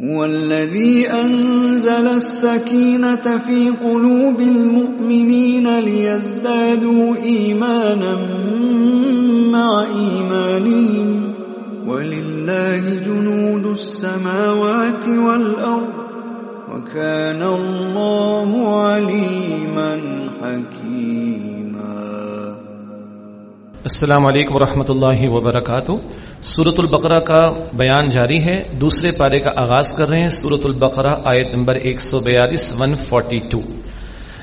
هو الذي أنزل السكينة في قلوب المؤمنين ليزدادوا إيمانا مع إيمانهم. ولله جنود السماوات والأرض وكان الله عليما حكيما. السلام علیکم ورحمۃ اللہ وبرکاتہ۔ سورت البقرہ کا بیان جاری ہے۔ دوسرے پارے کا آغاز کر رہے ہیں۔ سورت البقرہ آیت نمبر 142 142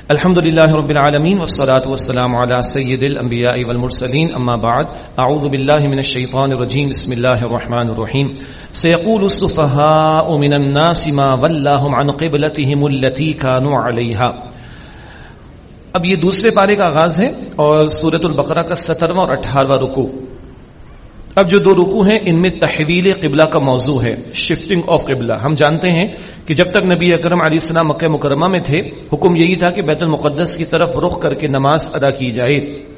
الحمد للہ رب العالمین، والصلاة والسلام على سید الانبیاء والمرسلین، اما بعد۔ اعوذ باللہ من الشیطان الرجیم، بسم اللہ الرحمن الرحیم۔ سیقول الصفہاء من الناس ما ولاہم عن قبلتهم التي كانوا علیہا۔ اب یہ دوسرے پارے کا آغاز ہے اور سورت البقرہ کا سترواں اور اٹھارہواں رکو اب جو دو رکو ہیں، ان میں تحویل قبلہ کا موضوع ہے شفٹنگ آف قبلہ۔ ہم جانتے ہیں کہ جب تک نبی اکرم علیہ السلام مکہ مکرمہ میں تھے، حکم یہی تھا کہ بیت المقدس کی طرف رخ کر کے نماز ادا کی جائے۔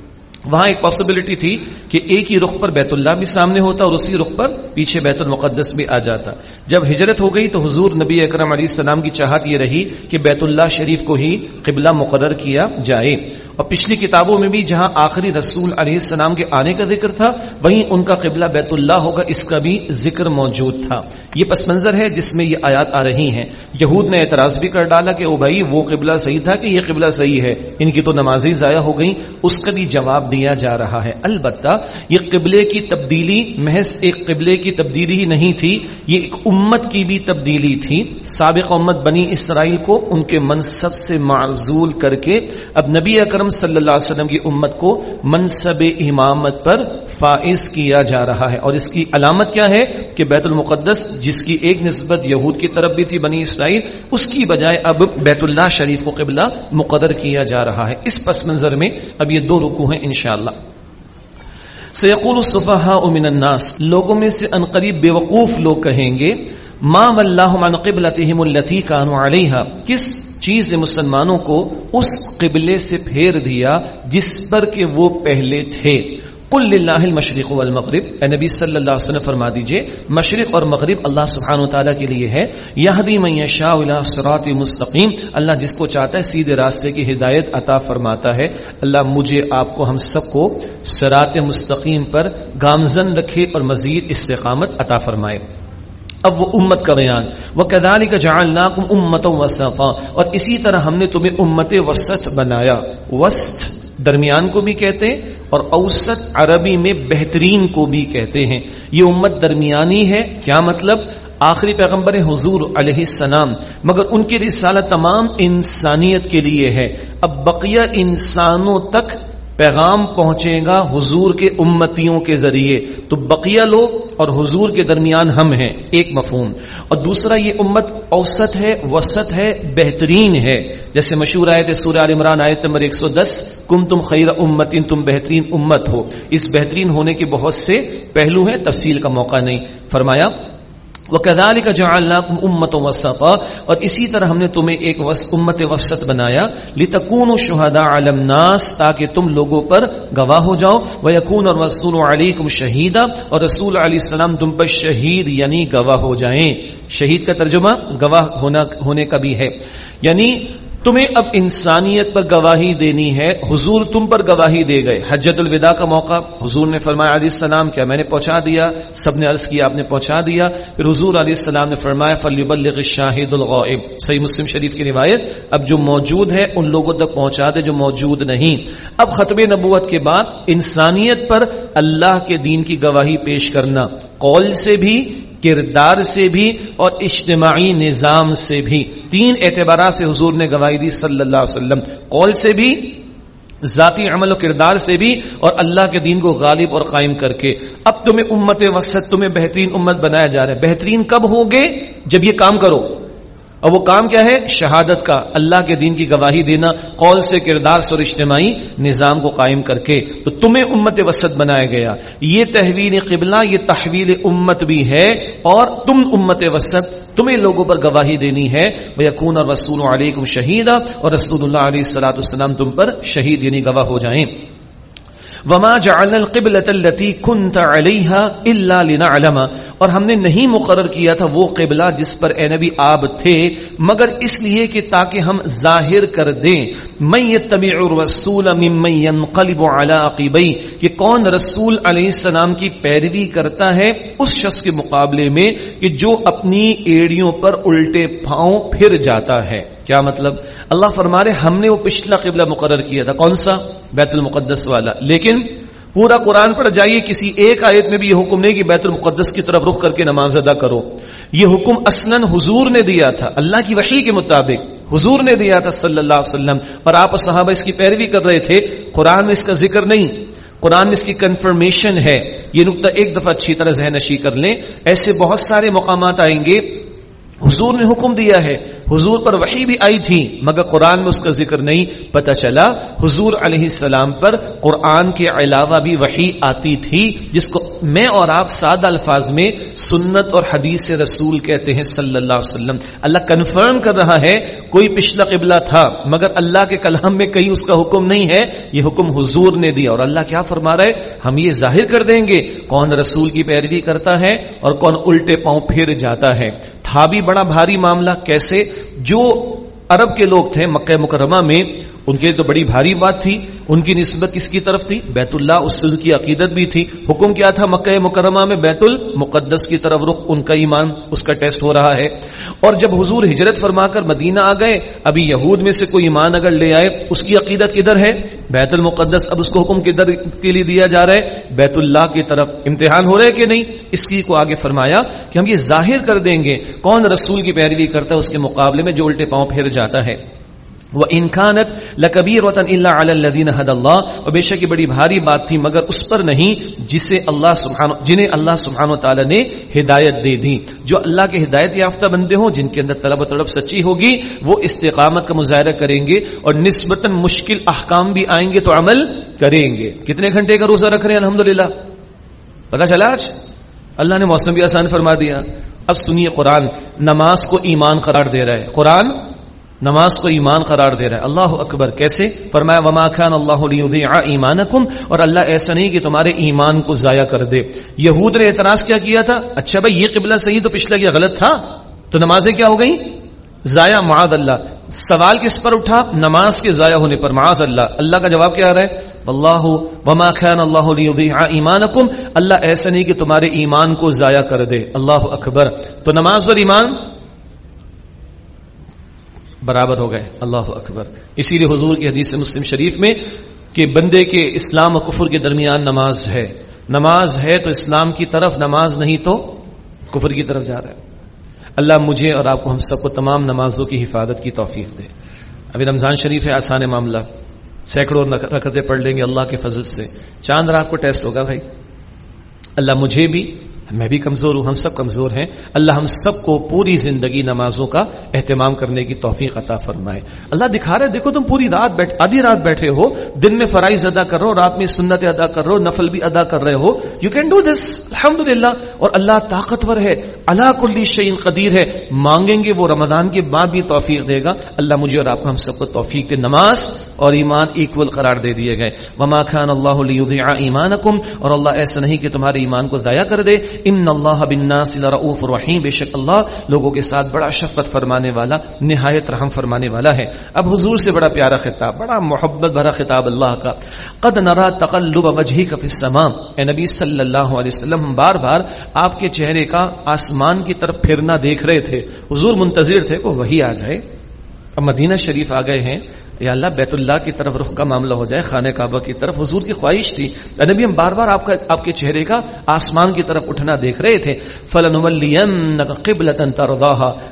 وہاں ایک پاسبلٹی تھی کہ ایک ہی رخ پر بیت اللہ بھی سامنے ہوتا اور اسی رخ پر پیچھے بیت المقدس بھی آ جاتا۔ جب ہجرت ہو گئی تو حضور نبی اکرم علیہ السلام کی چاہت یہ رہی کہ بیت اللہ شریف کو ہی قبلہ مقرر کیا جائے۔ اور پچھلی کتابوں میں بھی جہاں آخری رسول علیہ السلام کے آنے کا ذکر تھا، وہیں ان کا قبلہ بیت اللہ ہوگا، اس کا بھی ذکر موجود تھا۔ یہ پس منظر ہے جس میں یہ آیات آ رہی ہیں۔ یہود نے اعتراض بھی کر ڈالا کہ او بھائی، وہ قبلہ صحیح تھا کہ یہ قبلہ صحیح ہے؟ ان کی تو نمازیں ضائع ہو گئیں، اس کا بھی جواب دیا جا رہا ہے۔ البتہ یہ قبلے کی تبدیلی محض ایک قبلے کی تبدیلی ہی نہیں تھی، یہ ایک امت کی بھی تبدیلی تھی۔ سابق امت بنی اسرائیل کو ان کے منصب سے معذول کر کے اب نبی اکرم صلی اللہ علیہ وسلم کی امت کو منصب امامت پر فائز کیا جا رہا ہے۔ اور اس کی علامت کیا ہے کہ بیت المقدس، جس کی ایک نسبت یہود کی طرف بھی تھی بنی اسرائیل، اس کی بجائے اب بیت اللہ شریف کو قبلہ مقدر کیا جا رہا ہے۔ اس پس منظر میں اب یہ دو رکو ہیں انشاءاللہ۔ سیقول الصفحاء من الناس، لوگوں میں سے انقریب بے وقوف لوگ کہیں گے، ما واللہ من قبلتہم اللتی کانو علیہا کس چیز نے مسلمانوں کو اس قبلے سے پھیر دیا جس پر کہ وہ پہلے تھے؟ قل للہ المشرق والمغرب۔ اے نبی صلی اللہ علیہ وسلم، فرما دیجیے، مشرق اور مغرب اللہ سبحانہ و تعالیٰ کے لیے ہے۔ یہدی من یشاء الى صراط مستقیم۔ اللہ جس کو چاہتا ہے سیدھے راستے کی ہدایت عطا فرماتا ہے۔ اللہ مجھے، آپ کو، ہم سب کو صراط مستقیم پر گامزن رکھے اور مزید استقامت عطا فرمائے۔ اب وہ امت کا بیان۔ وہ کدالی کا جان امت وسطا۔ اور اسی طرح ہم نے تمہیں امت وسط بنایا۔ وسط درمیان کو بھی کہتے ہیں اور اوسط عربی میں بہترین کو بھی کہتے ہیں۔ یہ امت درمیانی ہے۔ کیا مطلب؟ آخری پیغمبر حضور علیہ السلام۔ مگر ان کی رسالت تمام انسانیت کے لیے ہے۔ اب بقیہ انسانوں تک پیغام پہنچے گا حضور کے امتیوں کے ذریعے۔ تو بقیہ لوگ اور حضور کے درمیان ہم ہیں۔ ایک مفہوم۔ اور دوسرا یہ امت اوسط ہے، وسط ہے، بہترین ہے۔ جیسے مشہور آئے تھے سورہ عمران، آیت نمبر 110 کم تم خیر امتین، تم بہترین امت ہو۔ اس بہترین ہونے کے بہت سے پہلو ہیں، تفصیل کا موقع نہیں۔ فرمایا وَكَذَلِكَ جَعَلْنَاكُمْ امت وَسَطًا اور اسی طرح ہم نے تمہیں ایک امت وسط بنایا لتکون شہدا عَلَى ناس تاکہ تم لوگوں پر گواہ ہو جاؤ وَيَكُونَ الرَّسُولُ علیکم شَهِيدًا اور رسول علیہ السلام تم پر شہید یعنی گواہ ہو جائیں۔ شہید کا ترجمہ گواہ ہونا، ہونے کا بھی ہے۔ یعنی تمہیں اب انسانیت پر گواہی دینی ہے، حضور تم پر گواہی دے گئے۔ حجت الوداع کا موقع، حضور نے فرمایا، علیہ السلام، کیا میں نے پہنچا دیا؟ سب نے عرض کیا، آپ نے پہنچا دیا۔ پھر حضور علیہ السلام نے فرمایا فلیبلغ الشاہد الغائب۔ صحیح مسلم شریف کی روایت، اب جو موجود ہے، ان لوگوں تک پہنچا دے جو موجود نہیں۔ اب ختم نبوت کے بعد، انسانیت پر اللہ کے دین کی گواہی پیش کرنا۔ قول سے بھی کردار سے بھی اور اجتماعی نظام سے بھی۔ تین اعتبارات سے حضور نے گواہی دی صلی اللہ علیہ وسلم۔ قول سے بھی، ذاتی عمل و کردار سے بھی اور اللہ کے دین کو غالب اور قائم کر کے۔ اب تمہیں امت وسط، تمہیں بہترین امت بنایا جا رہا ہے۔ بہترین کب ہوگے جب یہ کام کرو۔ اور وہ کام کیا ہے؟ شہادت کا، اللہ کے دین کی گواہی دینا، قول سے کردار سے اور اجتماعی نظام کو قائم کر کے۔ تو تمہیں امت وسط بنایا گیا۔ یہ تحویل قبلہ، یہ تحویل امت بھی ہے اور تم امت وسط، تمہیں لوگوں پر گواہی دینی ہے۔ یقون اور رسول علیکم شہیدہ اور رسول اللہ علیہ السلاۃ السلام تم پر شہید یعنی گواہ ہو جائیں۔ وما جعل القبلة التي كنت عليها الا لنعلم۔ اور ہم نے نہیں مقرر کیا تھا وہ قبلہ جس پر اے نبی آپ تھے، مگر اس لیے کہ تاکہ ہم ظاہر کر دیں۔ من يتبع الرسول ممن ينقلب على عقبيه کہ کون رسول علیہ السلام کی پیروی کرتا ہے اس شخص کے مقابلے میں کہ جو اپنی ایڑیوں پر الٹے پھاؤں پھر جاتا ہے۔ کیا مطلب؟ اللہ فرما رہے ہم نے وہ پچھلا قبلہ مقرر کیا تھا۔ کون سا؟ بیت المقدس والا۔ لیکن پورا قرآن پر جائیے، کسی ایک آیت میں بھی یہ حکم نہیں کہ بیت المقدس کی طرف رخ کر کے نماز ادا کرو۔ یہ حکم اسنن حضور نے دیا تھا، اللہ کی وحی کے مطابق۔ حضور نے دیا تھا صلی اللہ علیہ وسلم۔ اور آپ صحابہ اس کی پیروی کر رہے تھے۔ قرآن میں اس کا ذکر نہیں۔ قرآن میں اس کی کنفرمیشن ہے۔ یہ نقطہ ایک دفعہ اچھی طرح ذہن نشی کر لیں۔ ایسے بہت سارے مقامات آئیں گے۔ حضور نے حکم دیا ہے۔ حضور پر وحی بھی آئی تھی، مگر قرآن میں اس کا ذکر نہیں، پتہ چلا حضور علیہ السلام پر قرآن کے علاوہ بھی وحی آتی تھی، جس کو میں اور آپ سادہ الفاظ میں سنت اور حدیث رسول کہتے ہیں صلی اللہ علیہ وسلم۔ اللہ کنفرم کر رہا ہے، کوئی پچھلا قبلہ تھا، مگر اللہ کے کلام میں کہیں اس کا حکم نہیں ہے، یہ حکم حضور نے دیا۔ اور اللہ کیا فرما رہا ہے؟ ہم یہ ظاہر کر دیں گے، کون رسول کی پیروی کرتا ہے اور کون الٹے پاؤں پھر جاتا ہے۔ تھا بھی بڑا بھاری معاملہ، کیسے؟ جو عرب کے لوگ تھے مکہ مکرمہ میں، ان کے تو بڑی بھاری بات تھی ان کی نسبت کس کی طرف تھی؟ بیت اللہ اس کی عقیدت بھی تھی۔ حکم کیا تھا مکہ مکرمہ میں بیت المقدس کی طرف رخ؟ ان کا ایمان، اس کا ٹیسٹ ہو رہا ہے۔ اور جب حضور ہجرت فرما کر مدینہ آ گئے، ابھی یہود میں سے کوئی ایمان اگر لے آئے، اس کی عقیدت کدھر ہے؟ بیت المقدس اب اس کو حکم کدھر کے لیے دیا جا رہا ہے۔ بیت اللہ کی طرف امتحان ہو رہے کہ نہیں؟ اس کی کو آگے فرمایا کہ ہم یہ ظاہر کر دیں گے۔ کون رسول کی پیروی کرتا ہے؟ اس کے مقابلے میں جو الٹے پاؤں پھر جاتا ہے۔ وہ انکانت لکبیر وطن اللہ الدین حد اللہ اور بے شک یہ بڑی بھاری بات تھی، مگر اس پر نہیں، جسے اللہ سبحان جنہیں اللہ سبحان و تعالیٰ نے ہدایت دے دی۔ جو اللہ کے ہدایت یافتہ بندے ہوں، جن کے اندر طلب و طلب سچی ہوگی، وہ استقامت کا مظاہرہ کریں گے اور نسبتاً مشکل احکام بھی آئیں گے تو عمل کریں گے۔ کتنے گھنٹے کا روزہ رکھ رہے ہیں؟ الحمد للہ پتا چلا آج؟ اللہ نے موسم بھی آسان فرما دیا۔ اب سنیے قرآن، نماز کو ایمان قرار دے رہا ہے۔ قرآن نماز کو ایمان قرار دے رہا ہے۔ اللہ اکبر، کیسے؟ فرمایا، وما خان اللہ ایمان اور اللہ ایسا نہیں کہ تمہارے ایمان کو ضائع کر دے۔ یہود نے اعتراض کیا کیا تھا؟ اچھا بھائی، یہ قبلہ صحیح تو پچھلا کیا غلط تھا؟ تو نمازیں کیا ہو گئی ضائع، معاذ اللہ۔ سوال کس پر اٹھا؟ نماز کے ضائع ہونے پر۔ معاذ اللہ۔ اللہ کا جواب کیا آ رہا ہے؟ اللہ وما خان اللہ ایمان اللہ ایسا نہیں کہ تمہارے ایمان کو ضائع کر دے۔ اللہ اکبر۔ تو نماز پر ایمان؟ برابر ہو گئے۔ اللہ اکبر۔ اسی لیے حضور کی حدیث مسلم شریف میں کہ بندے کے اسلام و کفر کے درمیان نماز ہے۔ نماز ہے تو اسلام کی طرف، نماز نہیں تو کفر کی طرف جا رہا ہے۔ اللہ مجھے اور آپ کو ہم سب کو تمام نمازوں کی حفاظت کی توفیق دے۔ ابھی رمضان شریف ہے، آسان معاملہ۔ سینکڑوں رکھتے پڑھ لیں گے اللہ کے فضل سے۔ چاند رات کو ٹیسٹ ہوگا بھائی۔ اللہ مجھے بھی میں بھی کمزور ہوں، ہم سب کمزور ہیں۔ اللہ ہم سب کو پوری زندگی نمازوں کا اہتمام کرنے کی توفیق عطا فرمائے۔ اللہ دکھا رہے دیکھو تم پوری رات بیٹھ، آدھی رات بیٹھے ہو، دن میں فرائض ادا کر رہے ہو، رات میں سنت ادا کر رہے ہو، نفل بھی ادا کر رہے ہو۔ یو کین ڈو دس الحمد اور اللہ طاقتور ہے اللہ کلی شعین قدیر ہے۔ مانگیں گے وہ رمضان کے بعد بھی توفیق دے گا۔ اللہ مجھے اور آپ کو ہم سب کو توفیق دے۔ نماز اور ایمان ایکول قرار دے دیے گئے۔ وما خان اللہ ایمان اور اللہ ایسا نہیں کہ تمہارے ایمان کو ضائع کر دے۔ ان اللہ بالناس لرؤوف رحیم بے شک اللہ لوگوں کے ساتھ بڑا شفقت فرمانے والا، نہایت رحم فرمانے والا ہے۔ اب حضور سے بڑا پیارا خطاب، بڑا محبت بھرا خطاب اللہ کا۔ قد نرا تقلب وجهك في السماء۔ اے نبی صلی اللہ علیہ وسلم، ہم بار بار آپ کے چہرے کا آسمان کی طرف پھرنا دیکھ رہے تھے۔ حضور منتظر تھے کہ وہی آ جائے۔ اب مدینہ شریف آ گئے ہیں۔ یا اللہ بیت اللہ کی طرف رخ کا معاملہ ہو جائے، خانہ کعبہ کی طرف، حضور کی خواہش تھی۔ نبی ہم بار بار آپ کا، آپ کے چہرے کا آسمان کی طرف اٹھنا دیکھ رہے تھے۔ فلن قبل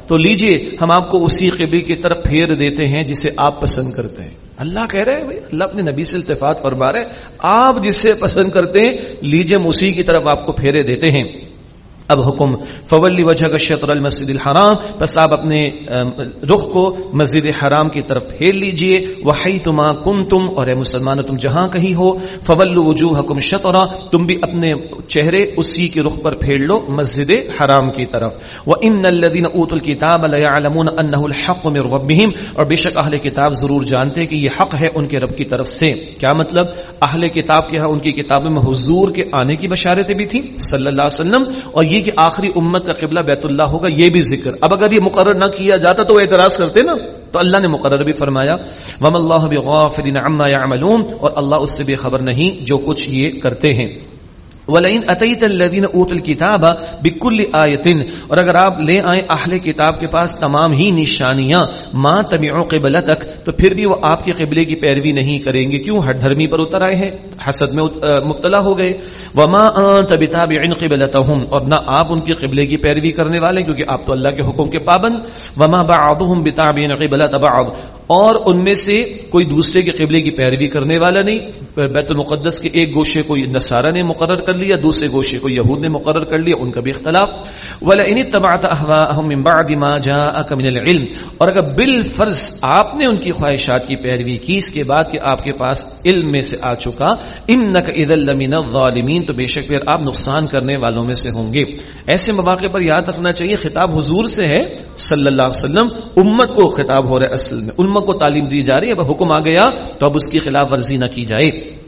تو لیجیے، ہم آپ کو اسی قبل کی طرف پھیر دیتے ہیں جسے آپ پسند کرتے ہیں۔ اللہ کہہ رہے ہیں، بھائی، اللہ اپنے نبی سے التفاط فرما رہے آپ جسے پسند کرتے ہیں، لیجیے ہم اسی کی طرف آپ کو پھیرے دیتے ہیں۔ اب حکم فولی وجہ کا شطر المسد الحرام، بس آپ اپنے رخ کو مسجد حرام کی طرف پھیر لیجیے۔ وحی تما کم تم اور اے مسلمان تم جہاں کہیں ہو، فول وجوہ حکم شطرا، تم بھی اپنے چہرے اسی کے رخ پر پھیر لو مسجد حرام کی طرف۔ وہ ان الدین اوت الکتاب علمون انہ الحق من ربهم، اور بے شک اہل کتاب ضرور جانتے کہ یہ حق ہے ان کے رب کی طرف سے۔ کیا مطلب؟ اہل کتاب کے ہاں ان کی کتابوں میں حضور کے آنے کی بشارتیں بھی تھیں، صلی اللہ علیہ وسلم، اور یہ کہ آخری امت کا قبلہ بیت اللہ ہوگا، یہ بھی ذکر۔ اب اگر یہ مقرر نہ کیا جاتا تو وہ اعتراض کرتے نا۔ تو اللہ نے مقرر بھی فرمایا وم اللہ عما اور اللہ اس سے بھی خبر نہیں جو کچھ یہ کرتے ہیں۔ ولئن اتیت الذين اوتوا الكتاب بكل آیت اور اگر آپ لے آئیں اہل کتاب کے پاس تمام ہی نشانیاں ماں ما تبعوا قبلتک، تو پھر بھی وہ آپ کے قبلے کی پیروی نہیں کریں گے۔ کیوں؟ ہر دھرمی پر اتر آئے ہیں، حسد میں مبتلا ہو گئے۔ وما انت بتابع قبلتهم اور نہ آپ ان کے قبلے کی پیروی کرنے والے، کیونکہ آپ تو اللہ کے حکم کے پابند۔ وما بعضهم بتابع قبلت بعض اور ان میں سے کوئی دوسرے کے قبلے کی پیروی کرنے والا نہیں، بیت المقدس کے ایک گوشے کو نصارہ نے مقرر کر لیا، دوسرے گوشے کو یہود نے مقرر کر لیا، ان کا بھی اختلاف۔ العلم۔ اور اگر بالفرض آپ نے ان کی خواہشات کی پیروی کی، اس کے بعد کہ آپ کے پاس علم میں سے آ چکا انک اذا لمن الظالمین تو بے شک پھر آپ نقصان کرنے والوں میں سے ہوں گے۔ ایسے مواقع پر یاد رکھنا چاہیے، خطاب حضور سے ہے، صلی اللہ علیہ وسلم، امت کو خطاب ہو رہا ہے اصل میں۔ امت کو تعلیم دی جا رہی ہے، اب حکم آ گیا تو اب اس کی خلاف ورزی نہ کی جائے۔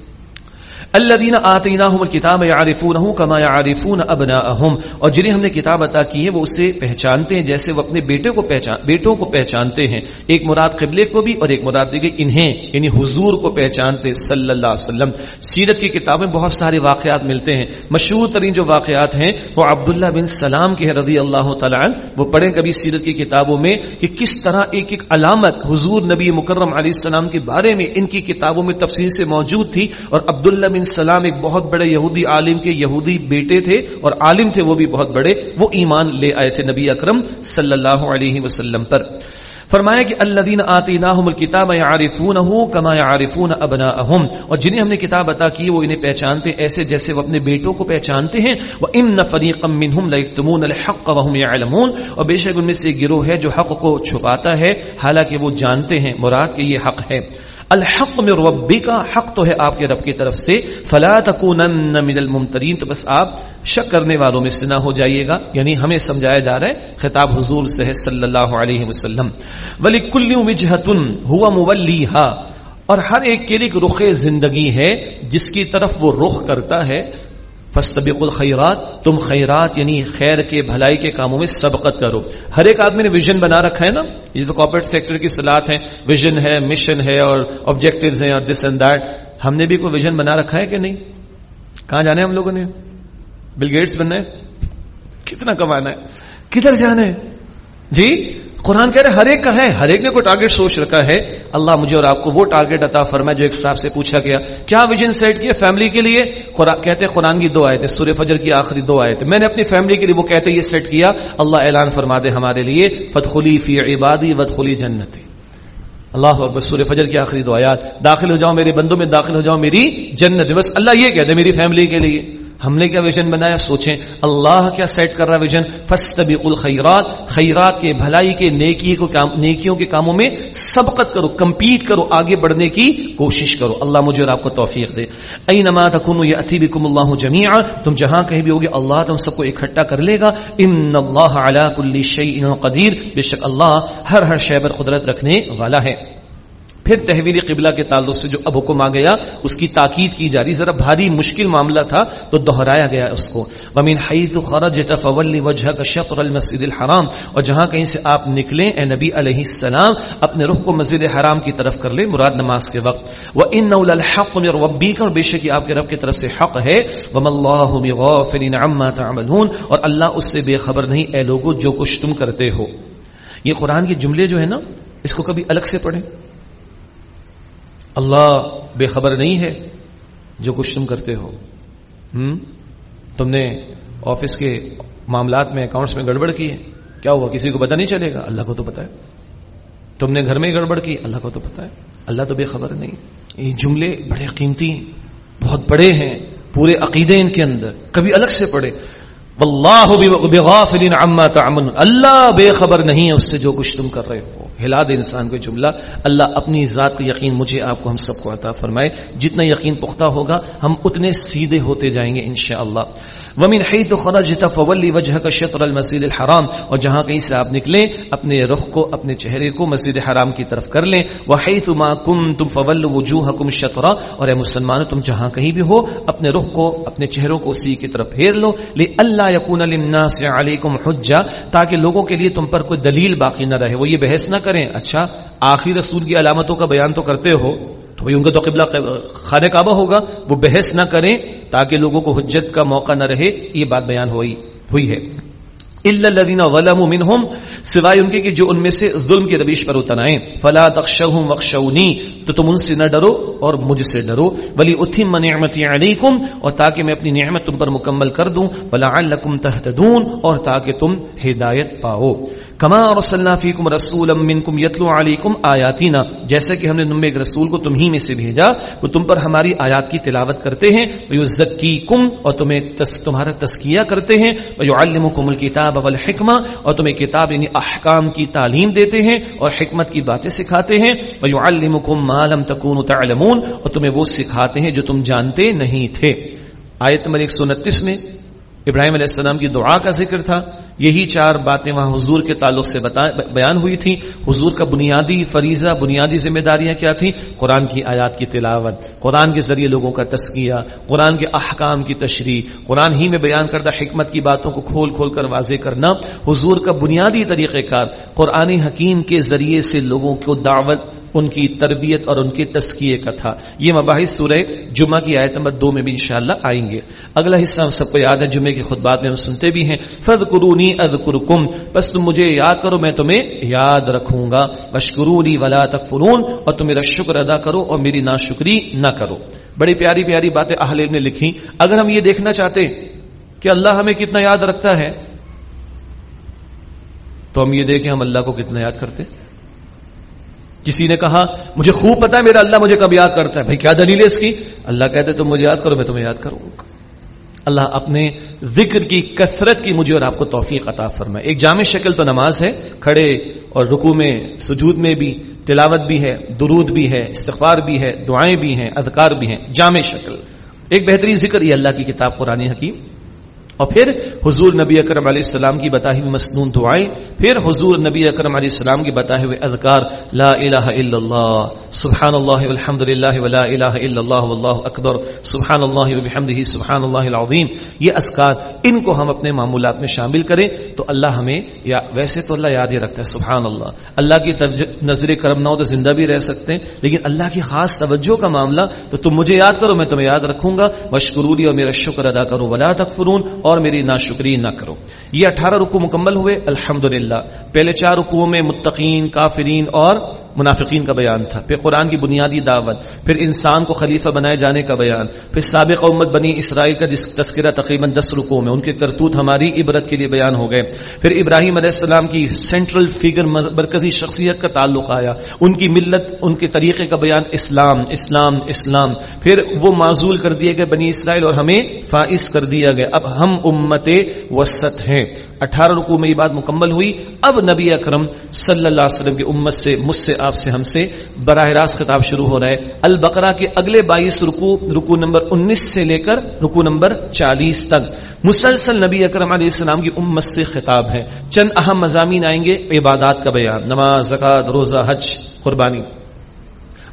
الذين آتيناهم الكتاب يعرفونه كما يعرفون ابناءهم اور جنہیں ہم نے کتاب عطا کی ہے وہ اسے پہچانتے ہیں، جیسے وہ اپنے بیٹے کو پہچان بیٹوں کو پہچانتے ہیں۔ ایک مراد قبلے کو بھی اور ایک مراد دیگه انہیں یعنی حضور کو پہچانتے صلی اللہ علیہ وسلم۔ سیرت کی کتابیں بہت سارے واقعات ملتے ہیں۔ مشہور ترین جو واقعات ہیں وہ عبداللہ بن سلام کے رضی اللہ تعالی عنہ۔ وہ پڑھیں کبھی سیرت کی کتابوں میں کہ کس طرح ایک ایک علامت حضور نبی مکرم علیہ السلام کے بارے میں ان کی کتابوں میں تفصیل سے موجود تھی اور عبداللہ بن سلام ایک بہت بڑے یہودی عالم کے یہودی بیٹے تھے اور عالم تھے وہ بھی بہت بڑے، وہ ایمان لے آئے تھے نبی اکرم صلی اللہ علیہ وسلم پر۔ فرمایا کہ الذین آتیناہم الکتاب یعرفونہ کما یعرفون ابناءہم اور جنہیں ہم نے کتاب عطا کی وہ انہیں پہچانتے ایسے جیسے وہ اپنے بیٹوں کو پہچانتے ہیں وان فریقا منهم لیکتمون الحق وهم يعلمون اور بے شک ان میں سے گروہ ہے جو حق کو چھپاتا ہے، حالانکہ وہ جانتے ہیں، مراد کہ یہ حق ہے۔ الحق میں ربی کا حق تو ہے آپ کے رب کی طرف سے، فلا تکونن من الممترین، تو بس آپ شک کرنے والوں میں سے نہ ہو جائیے گا۔ یعنی ہمیں سمجھایا جا رہا ہے، خطاب حضور سے ہے صلی اللہ علیہ وسلم۔ ولی کل وجہتن ہوا مولیہا اور ہر ایک کے لیے رخ زندگی ہے، جس کی طرف وہ رخ کرتا ہے۔ فستبق الخیرات تم خیرات یعنی خیر کے، بھلائی کے کاموں میں سبقت کرو۔ ہر ایک آدمی نے ویژن بنا رکھا ہے نا؟ یہ تو کارپوریٹ سیکٹر کی صلاحت ہے۔ ویژن ہے مشن ہے اور آبجیکٹو ہیں اور دس اینڈ دیٹ ہم نے بھی کوئی ویژن بنا رکھا ہے کہ نہیں؟ کہاں جانا ہے ہم لوگوں نے؟ بل گیٹس بننا ہے کتنا کمانا ہے۔ کدھر جانا ہے؟ جی قرآن کہہ رہے ہر ایک کا ہے ہر ایک نے کوئی ٹارگیٹ سوچ رکھا ہے۔ اللہ مجھے اور آپ کو وہ ٹارگیٹ عطا فرمائے جو ایک صاحب سے پوچھا گیا۔ کیا ویژن سیٹ کیا فیملی کے لیے؟ کہتے قرآن کی دو آئے تھے سورہ فجر کی آخری دو آئے تھے میں نے اپنی فیملی کے لیے وہ کہتے یہ سیٹ کیا۔ اللہ اعلان فرما دے ہمارے لیے فتخلی فی عبادی ودخلی جنت اللہ اکبر سورہ فجر کی آخری دو آیات۔ داخل ہو جاؤ میرے بندوں میں داخل ہو جاؤ میری جنت بس اللہ یہ کہتے میری فیملی کے لیے۔ ہم نے کیا ویژن بنایا؟ سوچیں، اللہ کیا سیٹ کر رہا ویژن؟ فستبق الخیرات، خیرات کے، بھلائی کے، نیکی کو کام، نیکیوں کے کاموں میں سبقت کرو، کمپیٹ کرو، آگے بڑھنے کی کوشش کرو۔ اللہ مجھے اور آپ کو توفیق دے۔ اینما تکونوا یاتی بكم اللہ جميعا تم جہاں کہیں بھی ہوگے، اللہ تم سب کو اکٹھا کر لے گا۔ ان اللہ علی کل شیء قدیر۔ بے شک اللہ ہر ہر شے پر قدرت رکھنے والا ہے۔ پھر تحویل قبلہ کے تعلق سے جو اب حکم آ گیا، اس کی تاکید کی جا رہی۔ ذرا بھاری مشکل معاملہ تھا تو دہرایا گیا اس کو۔ ومین حیث خرج فولی وجہ کا شطر المسجد الحرام۔ اور جہاں کہیں سے آپ نکلیں، اے نبی علیہ السلام، اپنے رخ کو مسجد حرام کی طرف کر لیں مراد نماز کے وقت۔ وہ ان الحق میں ربی کا بے شک آپ کے رب کی طرف سے حق ہے۔ وم اللہ بغافل عما تعملون۔ اور اللہ اس سے بے خبر نہیں، اے لوگوں جو کچھ تم کرتے ہو۔ یہ قرآن کے جملے جو ہے نا، اس کو کبھی الگ سے پڑھیں۔ اللہ بے خبر نہیں ہے جو کچھ تم کرتے ہو۔ ہم؟ تم نے آفس کے معاملات میں اکاؤنٹس میں گڑبڑ کی ہے۔ کیا ہوا؟ کسی کو پتا نہیں چلے گا؟ اللہ کو تو پتا ہے۔ تم نے گھر میں گڑبڑ کی، اللہ کو تو پتا ہے۔ اللہ تو بے خبر نہیں۔ یہ جملے بڑے قیمتی بہت بڑے ہیں، پورے عقیدے ان کے اندر، کبھی الگ سے پڑے بغافل عما تعمل اللہ بے خبر نہیں ہے اس سے جو کچھ تم کر رہے ہو۔ ہلا دے انسان کو جملہ۔ اللہ اپنی ذات کا یقین مجھے آپ کو ہم سب کو عطا فرمائے۔ جتنا یقین پختہ ہوگا، ہم اتنے سیدھے ہوتے جائیں گے انشاءاللہ۔ ومن حيث خرجت فولي وجهك شطر المسجد الحرام اور جہاں کہیں سے آپ نکلیں، اپنے رخ کو، اپنے چہرے کو مسجد حرام کی طرف کر لیں۔ وحيث ما كنتم فولوا وجوهكم شطرا اور اے مسلمانوں، تم جہاں کہیں بھی ہو، اپنے رخ کو، اپنے چہروں کو اسی کی طرف پھیر لو۔ لالا يكون للناس عليكم حجه تاکہ لوگوں کے لیے تم پر کوئی دلیل باقی نہ رہے۔ وہ یہ بحث نہ کریں۔ اچھا آخری رسول کی علامتوں کا بیان تو کرتے ہو۔ تو ان کا تو قبلہ خانہ کعبہ ہوگا، وہ بحث نہ کریں تاکہ لوگوں کو حجت کا موقع نہ رہے، یہ بات بیان ہوئی ہوئی ہے۔ الذين ظلموا منهم سوائے ان کے کہ جو ان میں سے ظلم کی رویش پر اتر آئیں۔ فلا تخشوهم واخشوني تو تم ان سے نہ ڈرو اور مجھ سے ڈرو۔ ولی اتم نعمتی علیکم، اور تاکہ میں اپنی نعمت تم پر مکمل کر دوں۔ ولعلکم تهتدون اور تاکہ تم ہدایت پاؤ۔ کما ارسلنا فیکم رسولا منکم یتلو علیکم آیاتنا جیسے کہ ہم نے تم ایک رسول کو تم ہی میں سے بھیجا، وہ تم پر ہماری آیات کی تلاوت کرتے ہیں۔ ویزکیکم، اور تمہیں تس تمہارا تزکیہ کرتے ہیں۔ ویعلمکم الکتاب والحکمہ اور تمہیں کتاب یعنی احکام کی تعلیم دیتے ہیں اور حکمت کی باتیں سکھاتے ہیں۔ ویعلمکم ما لم تکونوا تعلمون اور تمہیں وہ سکھاتے ہیں جو تم جانتے نہیں تھے۔ آیت نمبر 129 میں ابراہیم علیہ السلام کی دعا کا ذکر تھا۔ یہی چار باتیں وہاں حضور کے تعلق سے بیان ہوئی تھیں۔ حضور کا بنیادی فریضہ، بنیادی ذمہ داریاں کیا تھیں؟ قرآن کی آیات کی تلاوت، قرآن کے ذریعے لوگوں کا تسکیہ قرآن کے احکام کی تشریح، قرآن ہی میں بیان کردہ حکمت کی باتوں کو کھول کھول کر واضح کرنا۔ حضور کا بنیادی طریقہ کار، قرآن حکیم کے ذریعے سے لوگوں کو دعوت، ان کی تربیت اور ان کے تسکیے کا تھا۔ یہ مباحث سورہ جمعہ کی آیت نمبر دو میں بھی انشاءاللہ آئیں گے۔ اگلا حصہ ہم سب کو یاد ہے جمعے کی خطبات میں ہم سنتے بھی ہیں۔ فض قرونی اذکرکم، بس تم مجھے یاد کرو، میں تمہیں یاد رکھوں گا۔ بشکرونی ولا تکفرون، اور تم میرا شکر ادا کرو اور میری ناشکری نہ کرو۔ بڑی پیاری پیاری باتیں اہل نے لکھی اگر ہم یہ دیکھنا چاہتے کہ اللہ ہمیں کتنا یاد رکھتا ہے، تو ہم یہ دیکھیں ہم اللہ کو کتنا یاد کرتے کسی نے کہا، مجھے خوب پتا ہے میرا اللہ مجھے کب یاد کرتا ہے۔ بھائی، کیا دلیل ہے اس کی؟ اللہ کہتے تم مجھے یاد کرو، میں تمہیں یاد کروں گا۔ اللہ اپنے ذکر کی کثرت کی مجھے اور آپ کو توفیق عطا فرمائے۔ ایک جامع شکل تو نماز ہے، کھڑے اور رکو میں، سجود میں بھی، تلاوت بھی ہے، درود بھی ہے، استغفار بھی ہے، دعائیں بھی ہیں، اذکار بھی ہیں۔ جامع شکل۔ ایک بہترین ذکر یہ اللہ کی کتاب قرآن حکیم۔ اور پھر حضور نبی اکرم علیہ السلام کی بتائی ہوئی مصنون دعائیں، پھر حضور نبی اکرم علیہ السلام کی بتائے ہوئے اذکار، لا الہ الا اللہ سبحان اللہ والحمد للہ ولا الہ الا اللہ واللہ اکبر سبحان اللہ وبحمدہ سبحان اللہ العظیم، یہ اذکار ان کو ہم اپنے معمولات میں شامل کریں تو اللہ ہمیں یا ویسے تو اللہ یاد ہی رکھتا ہے سبحان اللہ اللہ کی نظر کرم نہ ہو تو زندہ بھی رہ سکتے ہیں، لیکن اللہ کی خاص توجہ کا معاملہ تو تم مجھے یاد کرو، میں تمہیں یاد رکھوں گا۔ مشکروری اور میرا شکر ادا کرو، ولا تکفرون۔ اور میری ناشکری نہ کرو۔ یہ اٹھارہ رکو مکمل ہوئے الحمد پہلے چار رکو میں متقین، کافرین اور منافقین کا بیان تھا، پھر قرآن کی بنیادی دعوت، پھر انسان کو خلیفہ بنائے جانے کا بیان، پھر سابق امت بنی اسرائیل کا تذکرہ تقریباً دس رکو میں، ان کے کرتوت ہماری عبرت کے لیے بیان ہو گئے۔ پھر ابراہیم علیہ السلام کی سینٹرل فگر مرکزی شخصیت کا تعلق آیا، ان کی ملت، ان کے طریقے کا بیان اسلام اسلام اسلام۔ پھر وہ معذول کر دیے گئے بنی اسرائیل اور ہمیں فائز کر دیا گیا۔ اب ہم امت وسط ہیں۔ اٹھارہ رکو میں یہ بات مکمل ہوئی۔ اب نبی اکرم صلی اللہ علیہ وسلم کی امت سے، مجھ سے، آپ سے، ہم سے براہ راست خطاب شروع ہو رہا ہے۔ البقرہ کے اگلے بائیس رکو رکو نمبر انیس سے لے کر رکو نمبر چالیس تک۔ مسلسل نبی اکرم علیہ السلام کی امت سے خطاب ہے۔ چند اہم مضامین آئیں گے۔ عبادات کا بیان، نماز زکات روزہ، حج، قربانی۔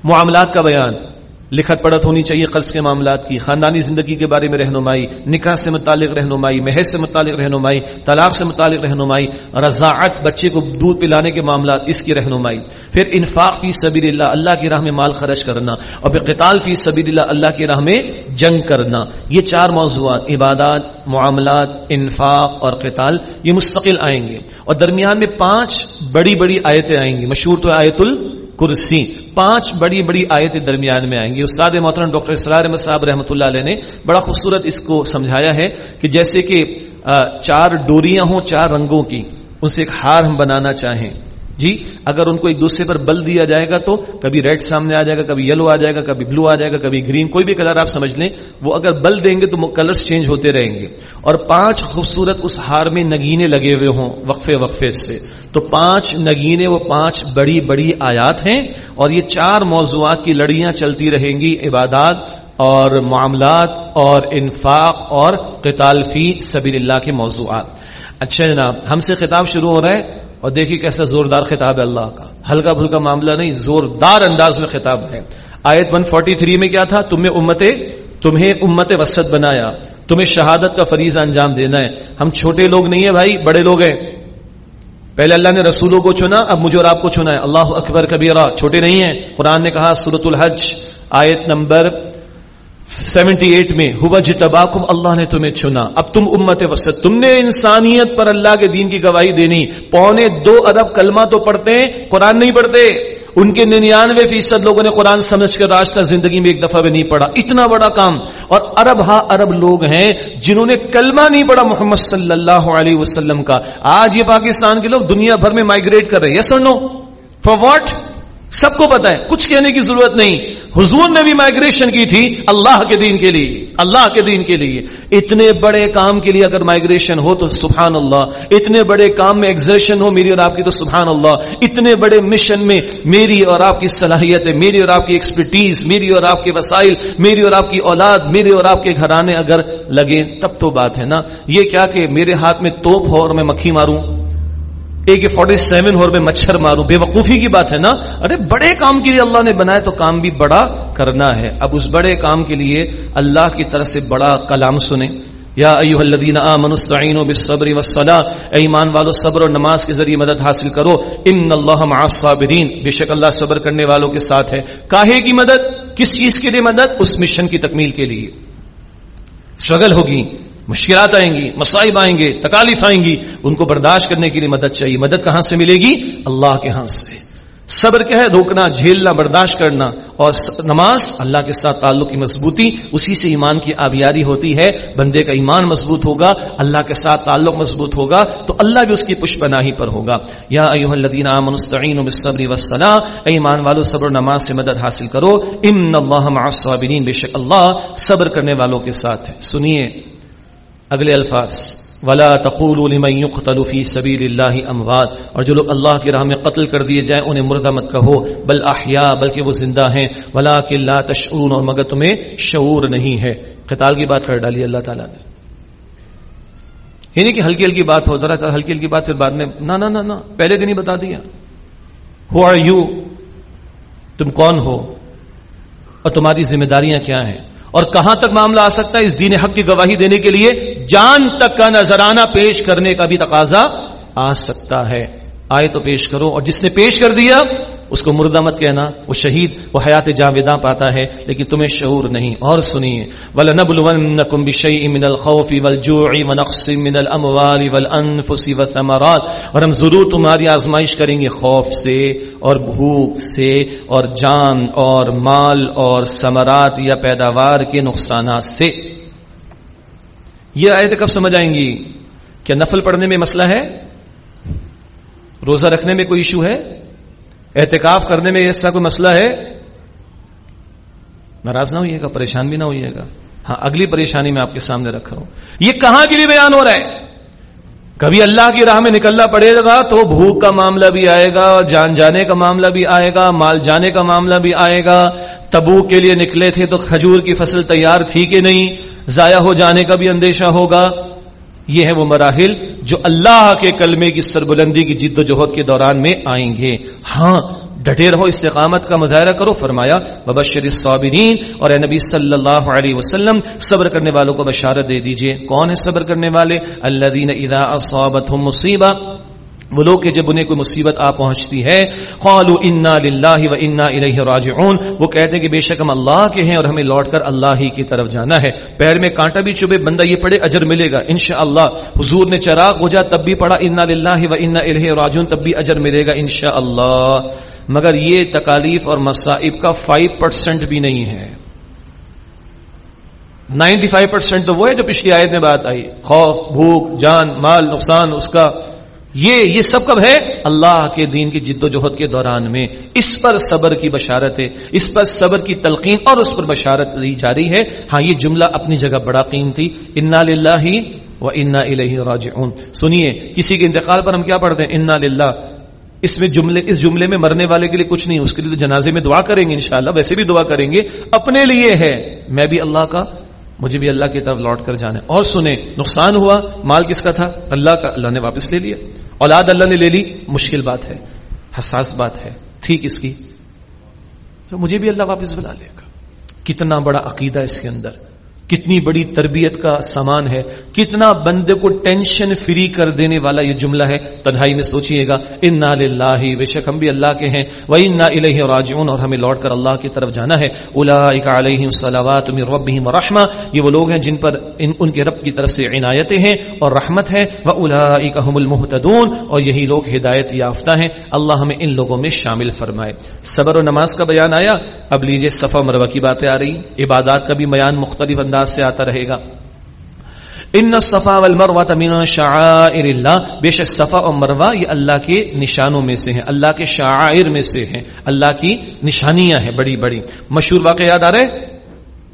معاملات کا بیان۔ لکھت پڑھت ہونی چاہیے قرض کے معاملات کی، خاندانی زندگی کے بارے میں رہنمائی، نکاح سے متعلق رہنمائی، محض سے متعلق رہنمائی، طلاق سے متعلق رہنمائی، رضاعت بچے کو دودھ پلانے کے معاملات، اس کی رہنمائی۔ پھر انفاق فی سبیل اللہ اللہ کی راہ میں مال خرچ کرنا، اور پھر قتال فی سبیل اللہ اللہ کی راہ میں جنگ کرنا۔ یہ چار موضوعات، عبادات، معاملات، انفاق اور قتال، یہ مستقل آئیں گے۔ اور درمیان میں پانچ بڑی بڑی آیتیں آئیں گی، مشہور تو آیت ال کرسی۔ پانچ بڑی بڑی آیتیں درمیان میں آئیں گی۔ استاد محترم ڈاکٹر اسرار احمد صاحب رحمۃ اللہ علیہ نے بڑا خوبصورت اس کو سمجھایا ہے کہ جیسے کہ چار ڈوریاں ہوں، چار رنگوں کی، ان سے ایک ہار ہم بنانا چاہیں۔ جی اگر ان کو ایک دوسرے پر بل دیا جائے گا تو کبھی ریڈ سامنے آ جائے گا، کبھی یلو آ جائے گا، کبھی بلو آ جائے گا، کبھی گرین، کوئی بھی کلر آپ سمجھ لیں، وہ اگر بل دیں گے تو کلرز چینج ہوتے رہیں گے۔ اور پانچ خوبصورت اس ہار میں نگینے لگے ہوئے ہوں وقفے وقفے سے۔ تو پانچ نگینے، وہ پانچ بڑی بڑی آیات ہیں اور یہ چار موضوعات کی لڑیاں چلتی رہیں گی، عبادات اور معاملات اور انفاق اور قتال فی سبیل اللہ کے موضوعات۔ اچھا جناب، ہم سے خطاب شروع ہو رہا ہے۔ اور دیکھیے کیسا زوردار خطاب ہے اللہ کا۔ ہلکا پھلکا معاملہ نہیں، زوردار انداز میں خطاب ہے۔ آیت 143 میں کیا تھا؟ تمہیں امت تمہیں امت وسط بنایا۔ تمہیں شہادت کا فریض انجام دینا ہے۔ ہم چھوٹے لوگ نہیں ہیں بھائی، بڑے لوگ ہیں۔ پہلے اللہ نے رسولوں کو چنا، اب مجھے اور آپ کو چنا ہے۔ اللہ اکبر کبیرہ، چھوٹے نہیں ہیں۔ قرآن نے کہا سورت الحج، آیت نمبر سیونٹی ایٹ میں جتباکم اللہ نے تمہیں چنا۔ اب تم امت وسط، تم نے انسانیت پر اللہ کے دین کی گواہی دینی۔ پونے دو ارب کلمہ تو پڑھتے ہیں، قرآن نہیں پڑھتے۔ ان کے ننانوے فیصد لوگوں نے قرآن سمجھ کر راستہ زندگی میں ایک دفعہ بھی نہیں پڑھا۔ اتنا بڑا کام۔ اور ارب ہا ارب لوگ ہیں جنہوں نے کلمہ نہیں پڑھا محمد صلی اللہ علیہ وسلم کا۔ آج یہ پاکستان کے لوگ دنیا بھر میں مائگریٹ کر رہے ہیں۔ یس نو فار واٹ سب کو پتا ہے، کچھ کہنے کی ضرورت نہیں۔ حضور نے بھی مائگریشن کی تھی اللہ کے دین کے لیے، اللہ کے دین کے لیے۔ اتنے بڑے کام کے لیے اگر مائگریشن ہو تو سبحان اللہ اتنے بڑے کام میں ایگزرشن ہو میری اور آپ کی تو سبحان اللہ اتنے بڑے مشن میں میری اور آپ کی صلاحیت ہے میری اور آپ کی ایکسپرٹیز میری اور آپ کے وسائل، میری اور آپ کی اولاد میری اور آپ کے گھرانے اگر لگے تب تو بات ہے نا۔ یہ کیا کہ میرے ہاتھ میں توپ ہو اور میں مکھی ماروں؟ اے کے فورٹی سیون اور میں مچھر ماروں، بے وقوفی کی بات ہے نا؟ ارے بڑے کام کے لیے اللہ نے بنایا تو کام بھی بڑا کرنا ہے۔ اب اس بڑے کام کے لیے اللہ کی طرف سے بڑا کلام سنیں۔ یا ایوہ الذین آمنوا استعینوا بالصبر والصلاة۔ ایمان والو، صبر اور نماز کے ذریعے مدد حاصل کرو۔ ان اللہ مع الصابرین۔ بے شک اللہ صبر کرنے والوں کے ساتھ ہے۔ کاہے کی مدد؟ کس چیز کے لیے مدد؟ اس مشن کی تکمیل کے لیے۔ سٹرگل ہوگی۔ مشکلات آئیں گی، مصائب آئیں گے، تکالیف آئیں گی، ان کو برداشت کرنے کے لیے مدد چاہیے۔ مدد کہاں سے ملے گی؟ اللہ کے ہاں سے۔ صبر کیا ہے، روکنا، جھیلنا، برداشت کرنا۔ اور نماز اللہ کے ساتھ تعلق کی مضبوطی، اسی سے ایمان کی آبیاری ہوتی ہے۔ بندے کا ایمان مضبوط ہوگا، اللہ کے ساتھ تعلق مضبوط ہوگا، تو اللہ بھی اس کی پشپ پناہی پر ہوگا۔ یا ایوہ الذین آمنوا بالصبر والصلاة ایمان والو، صبر نماز سے مدد حاصل کرو۔ ان اللہ مع الصابرین، بے شک اللہ صبر کرنے والوں کے ساتھ ہے۔ سنیے اگلے الفاظ، ولا تقول لمن يقتل في سبيل الله اموات اور جو لوگ اللہ کی راہ میں قتل کر دیے جائیں، انہیں مردہ مت کہو، بل احیاء، بلکہ وہ زندہ ہیں۔ ولكن لا تشعرون، اور مگر تمہیں شعور نہیں ہے۔ قتال کی بات کر ڈالی اللہ تعالی نے۔ یعنی کہ ہلکی ہلکی بات ہو، ذرا ہلکی ہلکی بات، پھر بعد میں نہ نہ نہ پہلے دن ہی بتا دیا۔ ہو آر یو تم کون ہو؟ اور تمہاری ذمہ داریاں کیا ہیں؟ اور کہاں تک معاملہ آ سکتا ہے اس دین حق کی گواہی دینے کے لیے؟ جان تک کا نذرانہ پیش کرنے کا بھی تقاضا آ سکتا ہے۔ آئے تو پیش کرو اور جس نے پیش کر دیا، اس کو مردہ مت کہنا، وہ شہید، وہ حیات جاویداں پاتا ہے، لیکن تمہیں شعور نہیں۔ اور سنیے، وَلَنَبْلُوَنَّكُمْ بِشَيْءٍ مِّنَ الْخَوْفِ وَالْجُوعِ وَنَقْصٍ مِّنَ الْأَمْوَالِ وَالْأَنفُسِ وَالثَّمَرَاتِ۔ اور ہم ضرور تمہاری آزمائش کریں گے خوف سے اور بھوک سے اور جان اور مال اور ثمرات یا پیداوار کے نقصانات سے۔ یہ آیت کب سمجھ آئیں گی؟ کیا نفل پڑھنے میں مسئلہ ہے؟ روزہ رکھنے میں کوئی ایشو ہے؟ احتکاف کرنے میں ایسا کوئی مسئلہ ہے؟ ناراض نہ ہوئیے گا، پریشان بھی نہ ہوئیے گا۔ ہاں اگلی پریشانی میں آپ کے سامنے رکھ رہا ہوں۔ یہ کہاں کے لیے بیان ہو رہا ہے؟ کبھی اللہ کی راہ میں نکلنا پڑے گا تو بھوک کا معاملہ بھی آئے گا، جان جانے کا معاملہ بھی آئے گا، مال جانے کا معاملہ بھی آئے گا۔ تبو کے لیے نکلے تھے تو کھجور کی فصل تیار تھی کہ نہیں؟ ضائع ہو جانے کا بھی اندیشہ ہوگا۔ یہ ہے وہ مراحل جو اللہ کے کلمے کی سربلندی کی جد و جہد کے دوران میں آئیں گے۔ ہاں ڈٹے رہو استقامت کا مظاہرہ کرو۔ فرمایا ببشر الصابرین اور اے نبی صلی اللہ علیہ وسلم، صبر کرنے والوں کو بشارت دے دیجیے۔ کون ہے صبر کرنے والے؟ الذین اذا اصابتهم مصیبہ وہ لوگ کہ جب انہیں کوئی مصیبت آ پہنچتی ہے، قالوا انا للہ و انا الیہ راجعون۔ وہ کہتے ہیں کہ بے شک ہم اللہ کے ہیں اور ہمیں لوٹ کر اللہ ہی کی طرف جانا ہے۔ پیر میں کانٹا بھی چبے، بندہ یہ پڑے اجر ملے گا۔ انشاءاللہ، حضور نے چراغ ہو جا تب بھی پڑھا، انا للہ و انا الیہ راجعون۔ تب بھی اجر ملے گا، انشاءاللہ۔ مگر یہ تکالیف اور مصائب کا فائیو پرسینٹ بھی نہیں ہے۔ نائنٹی فائیو پرسینٹ تو وہ ہے جو پچھلی آیت میں بات آئی۔ خوف، بھوک، جان، مال، نقصان، اس کا یہ یہ سب کب ہے؟ اللہ کے دین کی جد و جہد کے دوران میں اس پر صبر کی بشارت ہے، اس پر صبر کی تلقین اور اس پر بشارت دی جا رہی ہے۔ ہاں یہ جملہ اپنی جگہ بڑا قیمتی۔ انا للہ و انا الہ راجعون۔ سنیے، کسی کے انتقال پر ہم کیا پڑھتے ہیں؟ انا للہ اس میں جملے، اس جملے میں مرنے والے کے لیے کچھ نہیں، اس کے لیے تو جنازے میں دعا کریں گے انشاءاللہ، ویسے بھی دعا کریں گے۔ اپنے لیے ہے، میں بھی اللہ کا، مجھے بھی اللہ کی طرف لوٹ کر جانا اور سنیں، نقصان ہوا، مال کس کا تھا؟ اللہ کا، اللہ نے واپس لے لیا۔ اولاد اللہ نے لے لی، مشکل بات ہے، حساس بات ہے ٹھیک اس کی؟ تو مجھے بھی اللہ واپس بلا لے گا۔ کتنا بڑا عقیدہ اس کے اندر۔ کتنی بڑی تربیت کا سامان ہے کتنا بندے کو ٹینشن فری کر دینے والا یہ جملہ ہے۔ تنہائی میں سوچئے گا انا للہ بے شک ہم بھی اللہ کے ہیں۔ وہ انا الہ راجعون اور ہمیں لوٹ کر اللہ کی طرف جانا ہے۔ اولئک علیہم صلوات من ربهم رحمہ یہ وہ لوگ ہیں جن پر ان, ان کے رب کی طرف سے عنایتیں ہیں اور رحمت ہے۔ وہ اولئک هم المهتدون۔ اور یہی لوگ ہدایت یافتہ ہیں۔ اللہ ہمیں ان لوگوں میں شامل فرمائے۔ صبر و نماز کا بیان آیا۔ اب لیجیے صفا مروہ کی باتیں آ رہی۔ عبادات کا بھی بیان مختلف انداز سے آتا رہے گا۔ ان صفا والمروہ من شعائر اللہ۔ بے شک صفا اور مروہ یہ اللہ کے نشانوں میں سے ہیں، اللہ کے شعائر میں سے ہیں۔ اللہ کی نشانیاں ہیں بڑی بڑی۔ مشہور واقع یاد آ رہے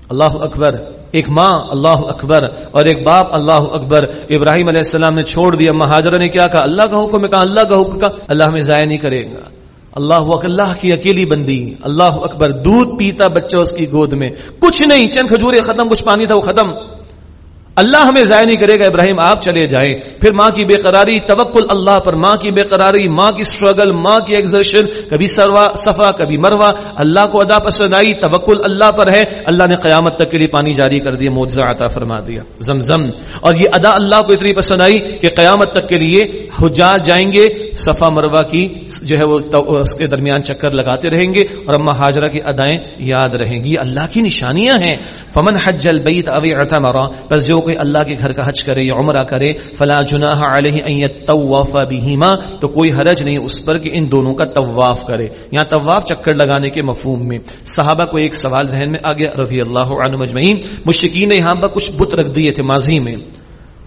اللہ اکبر۔ ایک ماں اللہ اکبر اور ایک باپ اللہ اکبر۔ ابراہیم علیہ السلام نے چھوڑ دیا مہاجرہ نے کیا کہا؟ اللہ کا حکم کہا، اللہ کا حکم، کہا، اللہ ہمیں ضائع نہیں کرے گا۔ اللہ اللہ کی اکیلی بندی، اللہ اکبر، دودھ پیتا بچہ اس کی گود میں۔ کچھ نہیں، چند کھجورے ختم، کچھ پانی تھا، وہ ختم۔ اللہ ہمیں ضائع نہیں کرے گا، ابراہیم آپ چلے جائیں۔ پھر ماں کی بے قراری، توکل اللہ پر، ماں کی بے قراری، ماں کی سٹرگل ماں کی ایگزرشن کبھی سروا، صفا، کبھی مروا اللہ کو ادا پسند آئی، توکل اللہ پر ہے۔ اللہ نے قیامت تک کے لیے پانی جاری کر دیا موجزہ عطا فرما دیا۔ زمزم۔ اور یہ ادا اللہ کو اتنی پسند آئی کہ قیامت تک کے لیے حجاج جائیں گے، صفا مروا کی جو ہے وہ اس کے درمیان چکر لگاتے رہیں گے۔ اور اما حاجرہ کی ادائیں یاد رہیں گی۔ اللہ کی نشانیاں ہیں۔ فمن حج البیت اوی عتمرا بس جو کوئی اللہ کے گھر کا حج کرے یا عمرہ کرے، فلا جناح علیہ ان یطوف بہما، تو کوئی حرج نہیں اس پر کہ ان دونوں کا طواف کرے۔ یہاں طواف چکر لگانے کے مفہوم میں صحابہ کو ایک سوال ذہن میں آ گیا، رضی اللہ عنہ مجمعین، مشرکین نے یہاں پر کچھ بت رکھ دیے تھے ماضی میں۔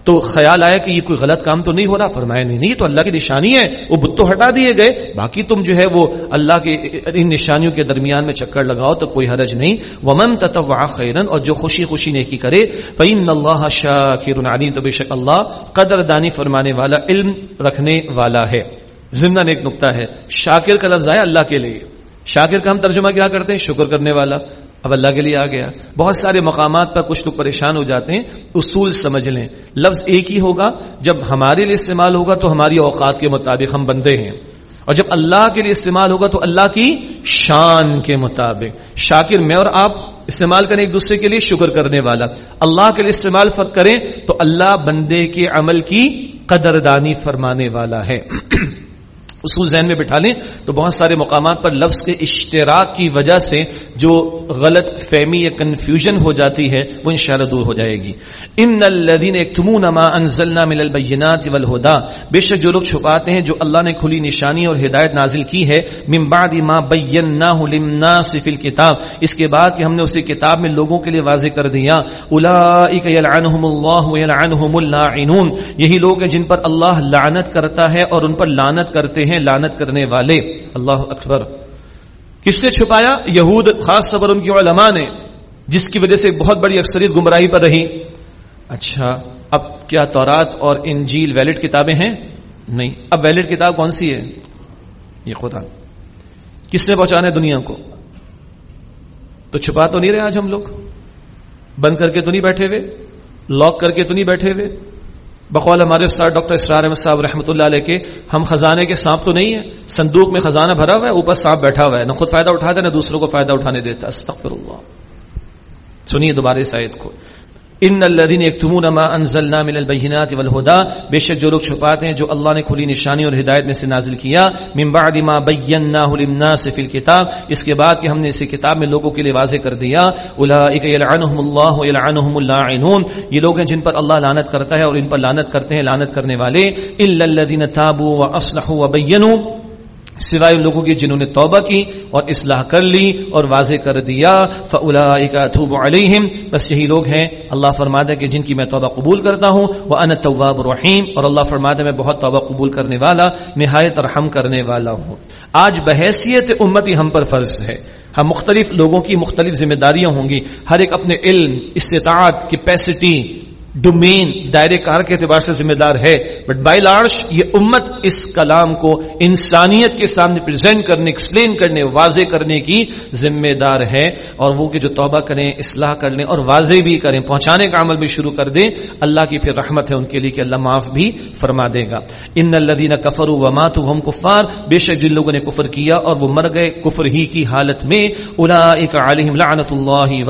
تو خیال آیا کہ یہ کوئی غلط کام تو نہیں ہو رہا؟ فرمایا، نہیں نہیں تو اللہ کی نشانی ہے، وہ بت تو ہٹا دیے گئے، باقی تم جو ہے وہ اللہ کے ان نشانیوں کے درمیان میں چکر لگاؤ تو کوئی حرج نہیں۔ ومن تتوع خیرن اور جو خوشی خوشی نیکی کرے فین اللہ شاکر علی تو بے شک اللہ قدر دانی فرمانے والا، علم رکھنے والا ہے۔ ضمن ایک نقطہ ہے۔ شاکر کا لفظ آیا اللہ کے لیے۔ شاکر کا ہم ترجمہ کیا کرتے ہیں؟ شکر کرنے والا۔ اب اللہ کے لیے آ گیا۔ بہت سارے مقامات پر کچھ لوگ پریشان ہو جاتے ہیں۔ اصول سمجھ لیں۔ لفظ ایک ہی ہوگا۔ جب ہمارے لیے استعمال ہوگا تو ہماری اوقات کے مطابق ہم بندے ہیں۔ اور جب اللہ کے لیے استعمال ہوگا تو اللہ کی شان کے مطابق۔ شاکر، میں اور آپ استعمال کریں ایک دوسرے کے لیے شکر کرنے والا۔ اللہ کے لیے استعمال فرق کریں تو اللہ بندے کے عمل کی قدردانی فرمانے والا ہے۔ اصول ذہن میں بٹھا لیں تو بہت سارے مقامات پر لفظ کے اشتراک کی وجہ سے جو غلط فہمی یا کنفیوژن ہو جاتی ہے، وہ انشاءاللہ دور ہو جائے گی۔ ان الذين يكتمون ما انزلنا من البينات والهدى۔ بے شک جو لوگ چھپاتے ہیں، جو اللہ نے کھلی نشانی اور ہدایت نازل کی ہے، من بعد ما بيناه للناس في الكتاب۔ اس کے بعد کہ ہم نے اسے کتاب میں لوگوں کے لیے واضح کر دیا۔ اولئک يلعنهم الله ويلعنهم اللاعنون۔ یہی لوگ ہیں جن پر اللہ لعنت کرتا ہے اور ان پر لعنت کرتے ہیں۔ ہیں لانت کرنے والے۔ اللہ اکبر۔ کس نے چھپایا؟ یہود، خاص صبر ان کی علماء نے، جس کی وجہ سے بہت بڑی اکثریت گمراہی پر رہی۔ اچھا اب کیا تورات اور انجیل ویلڈ کتابیں ہیں؟ نہیں۔ اب ویلڈ کتاب کون سی ہے؟ یہ قرآن کس نے پہنچانا ہے دنیا کو؟ تو چھپا تو نہیں رہے آج ہم لوگ؟ بند کر کے تو نہیں بیٹھے ہوئے؟ لاک کر کے تو نہیں بیٹھے ہوئے؟ بقول ہمارے استاد ڈاکٹر اسرار احمد صاحب رحمۃ اللہ علیہ کے، ہم خزانے کے سانپ تو نہیں ہے صندوق میں خزانہ بھرا ہوا ہے، اوپر سانپ بیٹھا ہوا ہے، نہ خود فائدہ اٹھاتا ہے، نہ دوسروں کو فائدہ اٹھانے دیتا استغفر اللہ۔ سنیے دوبارہ اس آیت کو۔ ان الذين يكتمون ما انزلنا من البينات والهدى بے شک جو لوگ چھپاتے ہیں، جو اللہ نے کھلی نشانی اور ہدایت میں سے نازل کیا، من بعد ما بيناه للناس في الكتاب، اس کے بعد کہ ہم نے اسے کتاب میں لوگوں کے لیے واضح کر دیا، اولئک يلعنهم الله ويلعنهم اللاعنون۔ یہ لوگ ہیں جن پر اللہ لعنت کرتا ہے اور ان پر لعنت کرتے ہیں، لعنت کرنے والے۔ الا الذين تابوا واصلحوا وبينوا۔ سوائے لوگوں کی جنہوں نے توبہ کی اور اصلاح کر لی اور واضح کر دیا علیہم بس یہی لوگ ہیں۔ اللہ فرماتا ہے کہ جن کی میں توبہ قبول کرتا ہوں وہ ان طواب الرحیم اور اللہ فرماتا ہے میں بہت توبہ قبول کرنے والا، نہایت رحم کرنے والا ہوں۔ آج بحیثیت امتی ہم پر فرض ہے۔ ہم مختلف لوگوں کی مختلف ذمہ داریاں ہوں گی۔ ہر ایک اپنے علم، استطاعت کیپیسٹی ڈومین دائرے کار کے اعتبار سے ذمہ دار ہے. بٹ بائی لارش یہ امت اس کلام کو انسانیت کے سامنے پریزنٹ کرنے ایکسپلین کرنے، واضح کرنے کی ذمہ دار ہے. اور وہ کہ جو توبہ کریں، اصلاح کر لیں اور واضح بھی کریں، پہنچانے کا عمل بھی شروع کر دیں، اللہ کی پھر رحمت ہے ان کے لیے کہ اللہ معاف بھی فرما دے گا. ان الدین کفر و مات ہم کفار بے شک جن لوگوں نے کفر کیا اور وہ مر گئے کفر ہی کی حالت میں. علیہم لعنت اللہ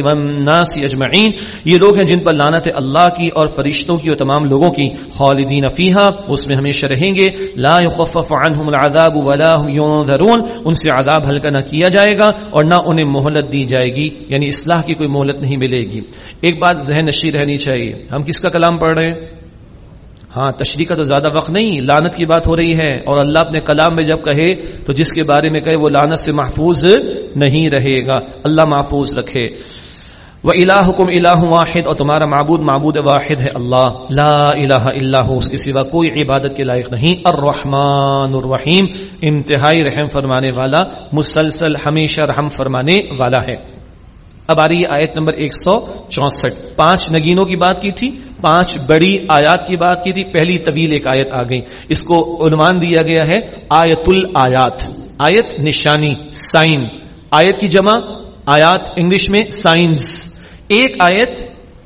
والناس اجمعین یہ لوگ لوگ ہیں جن پر لانت اللہ کی اور فرشتوں کی اور تمام لوگوں کی خالدین فیہا، اس میں ہمیشہ رہیں گے۔ لا يخفف عنہم العذاب ولا هم ينذرون ان سے عذاب ہلکا نہ کیا جائے گا اور نہ انہیں مہلت دی جائے گی یعنی اصلاح کی کوئی مہلت نہیں ملے گی۔ ایک بات ذہن نشی رہنی چاہیے، ہم کس کا کلام پڑھ رہے ہیں؟ ہاں تشریح کا تو زیادہ وقت نہیں لانت کی بات ہو رہی ہے۔ اور اللہ اپنے کلام میں جب کہے، تو جس کے بارے میں کہے، وہ لانت سے محفوظ نہیں رہے گا۔ اللہ محفوظ رکھے۔ وہ الہکم الہ واحد اور تمہارا معبود معبود واحد ہے اللہ۔ لا الہ الا ہو اس کے سوا کوئی عبادت کے لائق نہیں۔ الرحمن الرحیم، انتہائی رحم فرمانے والا، مسلسل، ہمیشہ رحم فرمانے والا ہے۔ اب آ رہی ہے آیت نمبر ایک سو چونسٹھ۔ پانچ نگینوں کی بات کی تھی، پانچ بڑی آیات کی بات کی تھی، پہلی طویل ایک آیت آ گئی۔ اس کو عنوان دیا گیا ہے آیت الآیات آیت نشانی، سائن۔ آیت کی جمع آیات انگلش میں سائنس ایک آیت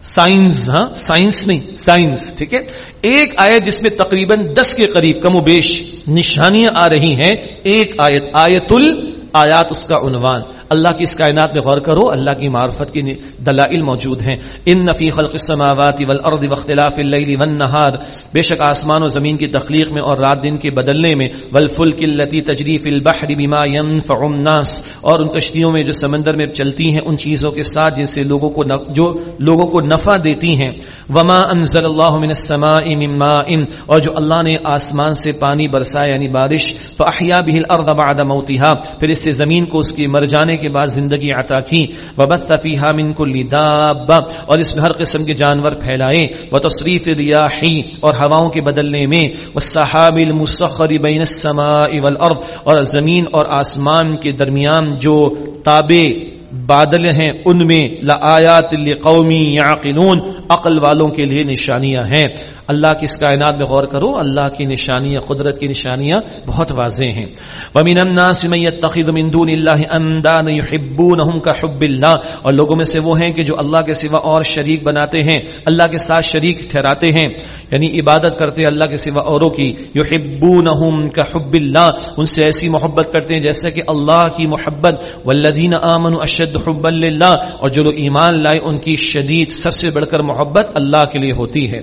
سائنس ہاں سائنس نہیں، سائنس، ٹھیک ہے؟ ایک آیت جس میں تقریباً دس کے قریب کم و بیش نشانیاں آ رہی ہیں، ایک آیت آیت ال آیات اس کا عنوان۔ اللہ کی اس کائنات میں غور کرو، اللہ کی معرفت کی دلائل موجود ہیں۔ ان نفی خلق السماوات والارض واختلاف اللیل والنہار بے شک آسمان و زمین کی تخلیق میں اور رات دن کے بدلنے میں۔ والفلک التي تجری فی البحر بما ينفع الناس۔ اور ان کشتیوں میں جو سمندر میں چلتی ہیں، ان چیزوں کے ساتھ جن سے لوگوں کو جو لوگوں کو نفع دیتی ہیں۔ وما انزل اللہ من السماء من ماء۔ اور جو اللہ نے آسمان سے پانی برسایا یعنی بارش فاحیا به الارض بعد موتها۔ پھر سے زمین کو اس کے مر جانے کے بعد زندگی عطا کی. وبت فیہا من کل دابہ اور اس میں ہر قسم کے جانور پھیلائے. و تصریف ریاحی اور ہواؤں کے بدلنے میں. والسحاب المسخر بین السماء والارض اور زمین اور آسمان کے درمیان جو تابع بادل ہیں ان میں، لآیات لقومی یعقلون، عقل والوں کے لیے نشانیاں ہیں۔ اللہ کی اس کائنات میں غور کرو، اللہ کی نشانیاں، قدرت کی نشانیاں بہت واضح ہیں۔ وَمِنَ النَّاسِ مَن يَتَّخِذُ مِن دُونِ اللَّهِ أَندَانَ يُحِبُّونَهُمْ كَحُبِّ اللَّهِ۔ اور لوگوں میں سے وہ ہیں کہ جو اللہ کے سوا اور شریک بناتے ہیں، اللہ کے ساتھ شریک ٹھہراتے ہیں۔ یعنی عبادت کرتے ہیں اللہ کے سوا اوروں کی۔ يُحِبُّونَهُمْ كَحُبِّ اللَّهِ۔ ان سے ایسی محبت کرتے ہیں جیسے کہ اللہ کی محبت۔ والذین آمنوا اشد حبا للہ اور جو لوگ ایمان لائے ان کی شدید سب سے بڑھ کر محبت اللہ کے لیے ہوتی ہے۔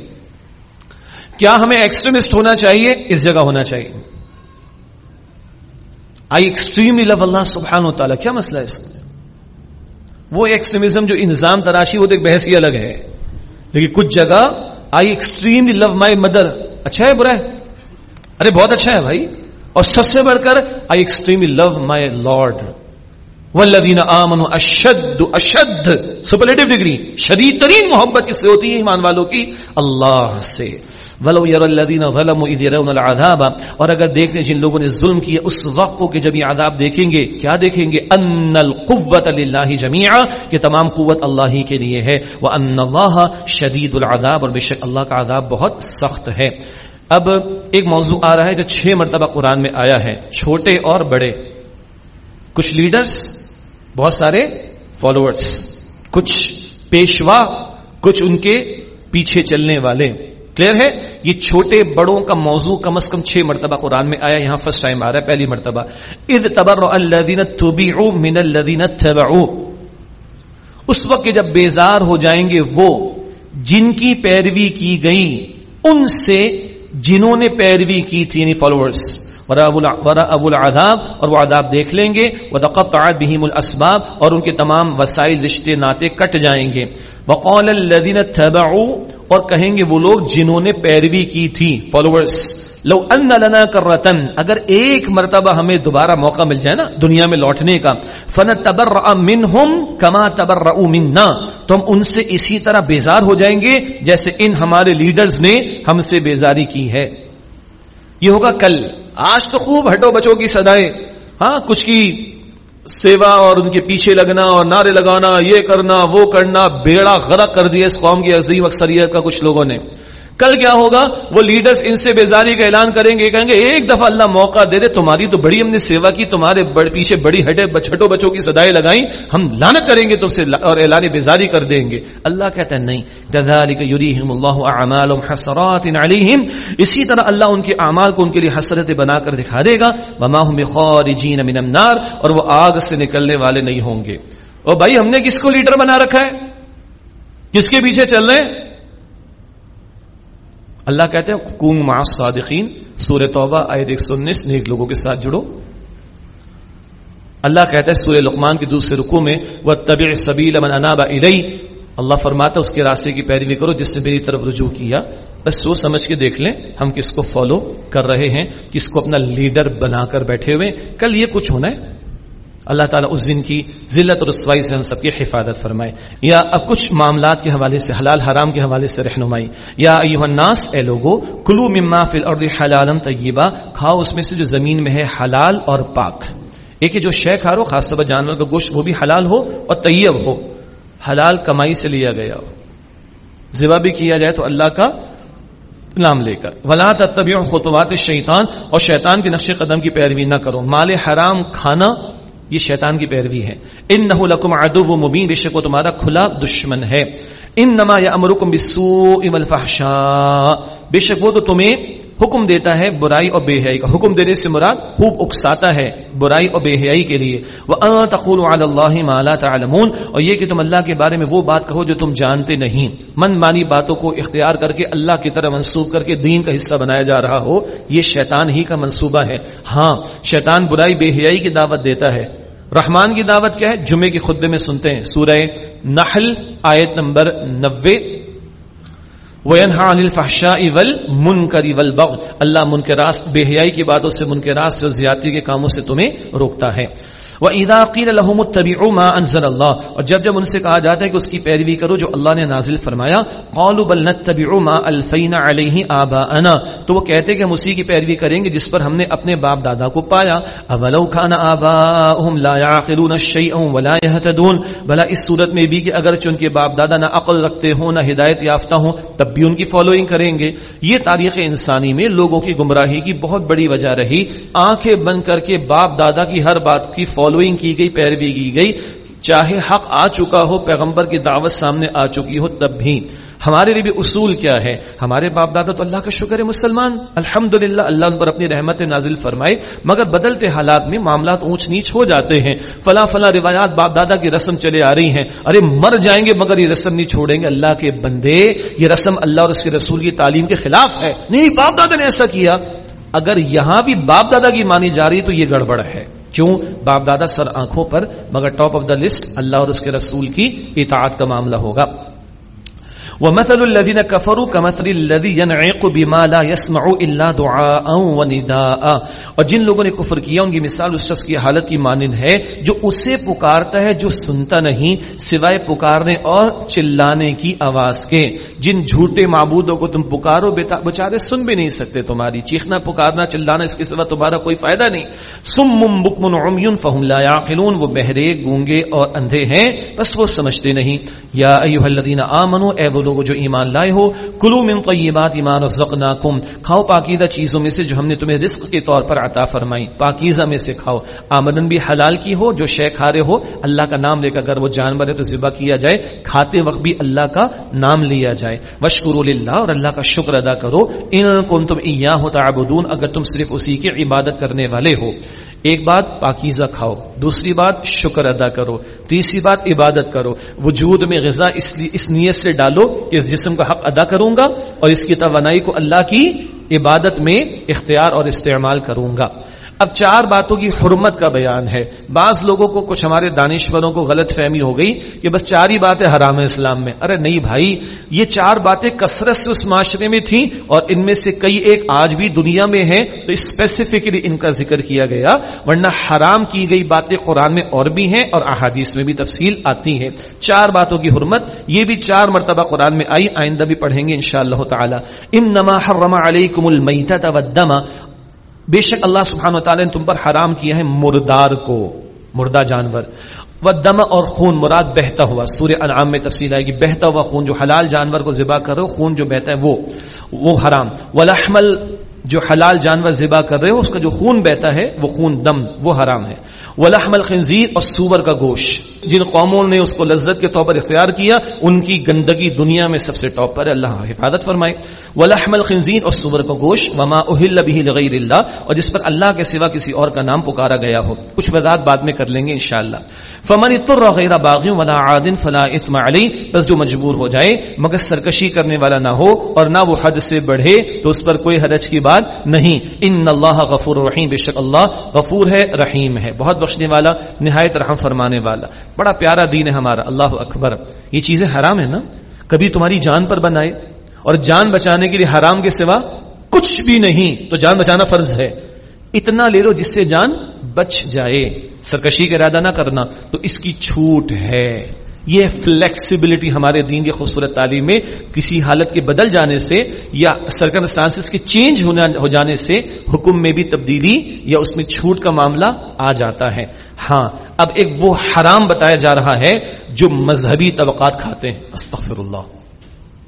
کیا ہمیں ایکسٹریمسٹ ہونا چاہیے؟ اس جگہ ہونا چاہیے۔ آئی ایکسٹریم لو اللہ سبحان و تعالیٰ، کیا مسئلہ ہے اس میں؟ وہ ایکسٹریمزم جو انظام تراشی، وہ تو ایک بحث ہی الگ ہے۔ لیکن کچھ جگہ آئی ایکسٹریم لو مائی مدر اچھا ہے، برا ہے؟ ارے، بہت اچھا ہے بھائی۔ اور سب سے بڑھ کر آئی ایکسٹریم لو مائی لارڈ ولدین آمن اشد اشد سپرلیٹو ڈگری شدید ترین محبت کس سے ہوتی ہے ایمان والوں کی؟ اللہ سے. ولو یر الذین ظلموا اذ يرون العذاب. اور اگر دیکھیں جن لوگوں نے ظلم کیا اس وقت کو کہ جب یہ عذاب دیکھیں گے، کیا دیکھیں گے؟ ان القوت للہ جميعا کہ تمام قوت اللہ ہی کے لیے ہے. وان اللہ شدید العذاب. اور بے شک اللہ کا عذاب بہت سخت ہے. اب ایک موضوع آ رہا ہے جو چھ مرتبہ قرآن میں آیا ہے، چھوٹے اور بڑے. کچھ لیڈرز بہت سارے فالوورز کچھ پیشوا، کچھ ان کے پیچھے چلنے والے۔ کلیئر ہے؟ یہ چھوٹے بڑوں کا موضوع کم از کم چھ مرتبہ قرآن میں آیا، یہاں فرسٹ ٹائم آ رہا ہے، پہلی مرتبہ۔ اد تبر من الذین تبعوا اس وقت جب بیزار ہو جائیں گے وہ، جن کی پیروی کی گئی ان سے جنہوں نے پیروی کی تھی یعنی فالوورز ابو العذاب، اور وہ عذاب دیکھ لیں گے۔ وہ تقطعت بہم الاسباب اور ان کے تمام وسائل، رشتے ناطے کٹ جائیں گے۔ وقال الذين تبعوا اور کہیں گے وہ لوگ جنہوں نے پیروی کی تھی۔ فالوورز لو ان لنا کرتن اگر ایک مرتبہ ہمیں دوبارہ موقع مل جائے نا دنیا میں لوٹنے کا فن تبر منہم کما تبر منا۔ تو ہم ان سے اسی طرح بیزار ہو جائیں گے جیسے ان ہمارے لیڈرز نے ہم سے بیزاری کی ہے۔ یہ ہوگا کل۔ آج تو خوب ہٹو بچوں کی سدائے ہاں کچھ کی سیوا اور ان کے پیچھے لگنا اور نعرے لگانا، یہ کرنا، وہ کرنا، بیڑا غرق کر دیا اس قوم کی عظیم اکثریت کا کچھ لوگوں نے۔ کل کیا ہوگا؟ وہ لیڈرز ان سے بیزاری کا اعلان کریں گے، کہیں گے، ایک دفعہ اللہ موقع دے دے، تمہاری تو بڑی ہم نے سیوا کی، تمہارے بڑ، پیچھے بڑی ہٹے چھٹو بچوں کی سدائے لگائیں، ہم لانت کریں گے تم سے اور اعلان بیزاری کر دیں گے۔ اللہ کہتا ہے، نہیں اللہ اعمالهم حسرات علیہم۔ اسی طرح اللہ ان کے اعمال کو ان کے لیے حسرت بنا کر دکھا دے گا۔ وما هم خارجین من النار، اور وہ آگ سے نکلنے والے نہیں ہوں گے۔ اور بھائی، ہم نے کس کو لیڈر بنا رکھا ہے؟ کس کے پیچھے چل رہے ہیں؟ اللہ کہتے ہیں، کون ما صادقین سور توبہ آئے ایک نیک لوگوں کے ساتھ جڑو۔ اللہ کہتا ہے سورہ لقمان کے دوسرے رکو میں وہ طبی سبیل من اناب اللہ فرماتا ہے، اس کے راستے کی پیروی کرو جس نے میری طرف رجوع کیا۔ بس سوچ سمجھ کے دیکھ لیں، ہم کس کو فالو کر رہے ہیں، کس کو اپنا لیڈر بنا کر بیٹھے ہوئے کل یہ کچھ ہونا ہے۔ اللہ تعالیٰ اس دن کی ذلت اور رسوائی سے ہم سب کی حفاظت فرمائے۔ یا اب کچھ معاملات کے حوالے سے، حلال حرام کے حوالے سے رہنمائی۔ یا الناس، اے لوگو کلو مما فی الارض حلالم طیبہ کھاؤ اس میں سے جو زمین میں ہے حلال اور پاک۔ ایک جو شے کھا رہو خاص طور پر جانور کا گوشت، وہ بھی حلال ہو اور طیب ہو۔ حلال کمائی سے لیا گیا ہو۔ ذبح بھی کیا جائے تو اللہ کا نام لے کر۔ ولا تتبعوا خطوات الشیطان اور شیطان کے نقش قدم کی پیروی نہ کرو۔ مال حرام کھانا یہ شیطان کی پیروی ہے۔ ان نہ لکم ادو و مبین، بے شک وہ تمہارا کھلا دشمن ہے۔ ان نما یا امرکم بسو ام الفحشا بے شک وہ تو تمہیں حکم دیتا ہے برائی اور بے حیائی کا۔ حکم دینے سے مراد خوب اکساتا ہے برائی اور بے حیائی کے لیے۔ تقول اللہ مالا تعلمون۔ اور یہ کہ تم اللہ کے بارے میں وہ بات کہو جو تم جانتے نہیں۔ من مانی باتوں کو اختیار کر کے اللہ کی طرح منسوخ کر کے دین کا حصہ بنایا جا رہا ہو، یہ شیطان ہی کا منصوبہ ہے۔ ہاں شیطان برائی بے حیائی کی دعوت دیتا ہے۔ رحمان کی دعوت کیا ہے؟ جمعے کی خدے میں سنتے ہیں۔ سورہ نحل، آیت نمبر نبے وَيَنْهَا عَنِ الْفَحْشَاءِ وَالْمُنْكَرِ وَالْبَغْضِ اللہ منکرات بے حیائی کی باتوں سے منکرات سے اور زیادتی کے کاموں سے تمہیں روکتا ہے۔ وہ ادا قیر الحم ما انزل اللہ اور جب جب ان سے کہا جاتا ہے کہ اس کی پیروی کرو جو اللہ نے نازل فرمایا، قالوا بل نتبع ما الفینا علیہ آباءنا۔ تو وہ کہتے کہ ہم اسی کی پیروی کریں گے جس پر ہم نے اپنے باپ دادا کو پایا۔ اولو کان آباؤهم لا يعقلون شيئا ولا يهتدون۔ بلا اس صورت میں بھی کہ اگر چن کے باپ دادا نہ عقل رکھتے ہوں، نہ ہدایت یافتہ ہوں، تب بھی ان کی فالوئنگ کریں گے۔ یہ تاریخ انسانی میں لوگوں کی گمراہی کی بہت بڑی وجہ رہی۔ آنکھیں بند کر کے باپ دادا کی ہر بات کی فالوئنگ کی گئی پیروی کی گئی، چاہے حق آ چکا ہو، پیغمبر کی دعوت سامنے آ چکی ہو، تب بھی۔ ہمارے لیے بھی اصول کیا ہے؟ ہمارے باپ دادا تو اللہ کا شکر ہے، مسلمان۔ الحمد اللہ ان پر اپنی رحمت نازل فرمائے مگر بدلتے حالات میں معاملات اونچ نیچ ہو جاتے ہیں۔ فلاں فلاں روایات باپ دادا کی رسم چلے آ رہی ہیں۔ ارے، مر جائیں گے، مگر یہ رسم نہیں چھوڑیں گے۔ اللہ کے بندے، یہ رسم اللہ اور اس کے رسول کی تعلیم کے خلاف ہے۔ نہیں، باپ دادا نے ایسا کیا۔ اگر یہاں بھی باپ دادا کی مانی جا رہی تو یہ گڑبڑ ہے۔ کیوں باپ دادا سر آنکھوں پر، مگر ٹاپ آف دا لسٹ اللہ اور اس کے رسول کی اطاعت کا معاملہ ہوگا۔ ومثل الذين كفروا كمثل الذي ينعق بما لا يسمع الا دعاء ونداء۔ اور جن لوگوں نے کفر کیا، ان کی مثال اس شخص کی حالت کی مانند ہے جو اسے پکارتا ہے، جو سنتا نہیں، سوائے پکارنے اور چلانے کی آواز کے۔ جن جھوٹے معبودوں کو تم پکارو بےچارے سن بھی نہیں سکتے تمہاری۔ چیخنا، پکارنا، چلانا، اس کے سوا تمہارا کوئی فائدہ نہیں۔ سم بکم عمی فهم لا يعقلون وہ بہرے، گونگے اور اندھے ہیں، بس وہ سمجھتے نہیں۔ یا ایھا الذین آمنوا، اے وہ لوگ جو ایمان لائے ہو۔ کلو من طیبات ایمان رزقناکم۔ کھاؤ پاکیزہ چیزوں میں سے جو ہم نے تمہیں رزق کے طور پر عطا فرمائی۔ پاکیزہ میں سے کھاؤ۔ آمدن بھی حلال کی ہو، جو شے کھا رہے ہو، اللہ کا نام لے کر اگر وہ جانور ہے تو ذبح کیا جائے۔ کھاتے وقت بھی اللہ کا نام لیا جائے۔ وشکر اللہ اور اللہ کا شکر ادا کرو۔ ان کن تم ایاہ تعبدون، اگر تم صرف اسی کی عبادت کرنے والے ہو۔ ایک بات پاکیزہ کھاؤ، دوسری بات شکر ادا کرو، تیسری بات عبادت کرو۔ وجود میں غذا اس لیے، اس نیت سے ڈالو کہ اس جسم کا حق ادا کروں گا اور اس کی توانائی کو اللہ کی عبادت میں اختیار اور استعمال کروں گا۔ اب چار باتوں کی حرمت کا بیان ہے۔ بعض لوگوں کو کچھ ہمارے دانشوروں کو غلط فہمی ہو گئی کہ بس چار ہی باتیں حرام اسلام میں۔ ارے نہیں بھائی، یہ چار باتیں کثرت سے اس معاشرے میں تھیں اور ان میں سے کئی ایک آج بھی دنیا میں ہیں، تو اسپیسیفکلی ان کا ذکر کیا گیا۔ ورنہ حرام کی گئی باتیں قرآن میں اور بھی ہیں اور احادیث میں بھی تفصیل آتی ہیں۔ چار باتوں کی حرمت، یہ بھی چار مرتبہ قرآن میں آئی، آئندہ بھی پڑھیں گے ان شاء اللہ تعالیٰ۔ ام نما حرم علیکم المیتا بے شک اللہ سبحانہ و تعالیٰ نے تم پر حرام کیا ہے مردار کو، مردہ جانور۔ وہ دم اور خون، مراد بہتا ہوا۔ سورہ انعام میں تفصیل آئے گی، بہتا ہوا خون، جو حلال جانور کو ذبح کرو خون جو بہتا ہے وہ وہ حرام۔ ولحمل جو حلال جانور ذبح کر رہے ہو، اس کا جو خون بہتا ہے، وہ خون دم، وہ حرام ہے۔ ولحم الخنزیر اور سور کا گوشت۔ جن قوموں نے اس کو لذت کے طور پر اختیار کیا، ان کی گندگی دنیا میں سب سے ٹاپ پر اللہ حفاظت فرمائے۔ ولحم الخنزیر اور سور کا گوشت، وما اہل به لغیر اللہ، اور جس پر اللہ کے سوا کسی اور کا نام پکارا گیا ہو۔ کچھ وضاحت بعد میں کر لیں گے انشاءاللہ۔ فمن اضطر غیر باغ ولا عاد فلا اثم علی بس جو مجبور ہو جائے، مگر سرکشی کرنے والا نہ ہو اور نہ وہ حد سے بڑھے، تو اس پر کوئی حرج کی بات نہیں۔ ان اللہ غفور رحیم، بے شک اللہ غفور ہے، رحیم ہے۔ بہت بخشنے والا، نہایت رحم فرمانے والا۔ بڑا پیارا دین ہے ہمارا، اللہ اکبر۔ یہ چیزیں حرام ہے نا؟ کبھی تمہاری جان پر بنائے اور جان بچانے کے لیے حرام کے سوا کچھ بھی نہیں، تو جان بچانا فرض ہے۔ اتنا لے لو جس سے جان بچ جائے۔ سرکشی کا ارادہ نہ کرنا، تو اس کی چھوٹ ہے۔ یہ فلیکسیبلٹی ہمارے دین کی خوبصورت تعلیم میں کسی حالت کے بدل جانے سے یا سرکمسٹانس کے چینج ہو جانے سے حکم میں بھی تبدیلی یا اس میں چھوٹ کا معاملہ آ جاتا ہے۔ ہاں اب ایک وہ حرام بتایا جا رہا ہے جو مذہبی طبقات کھاتے ہیں۔ استغفر اللہ۔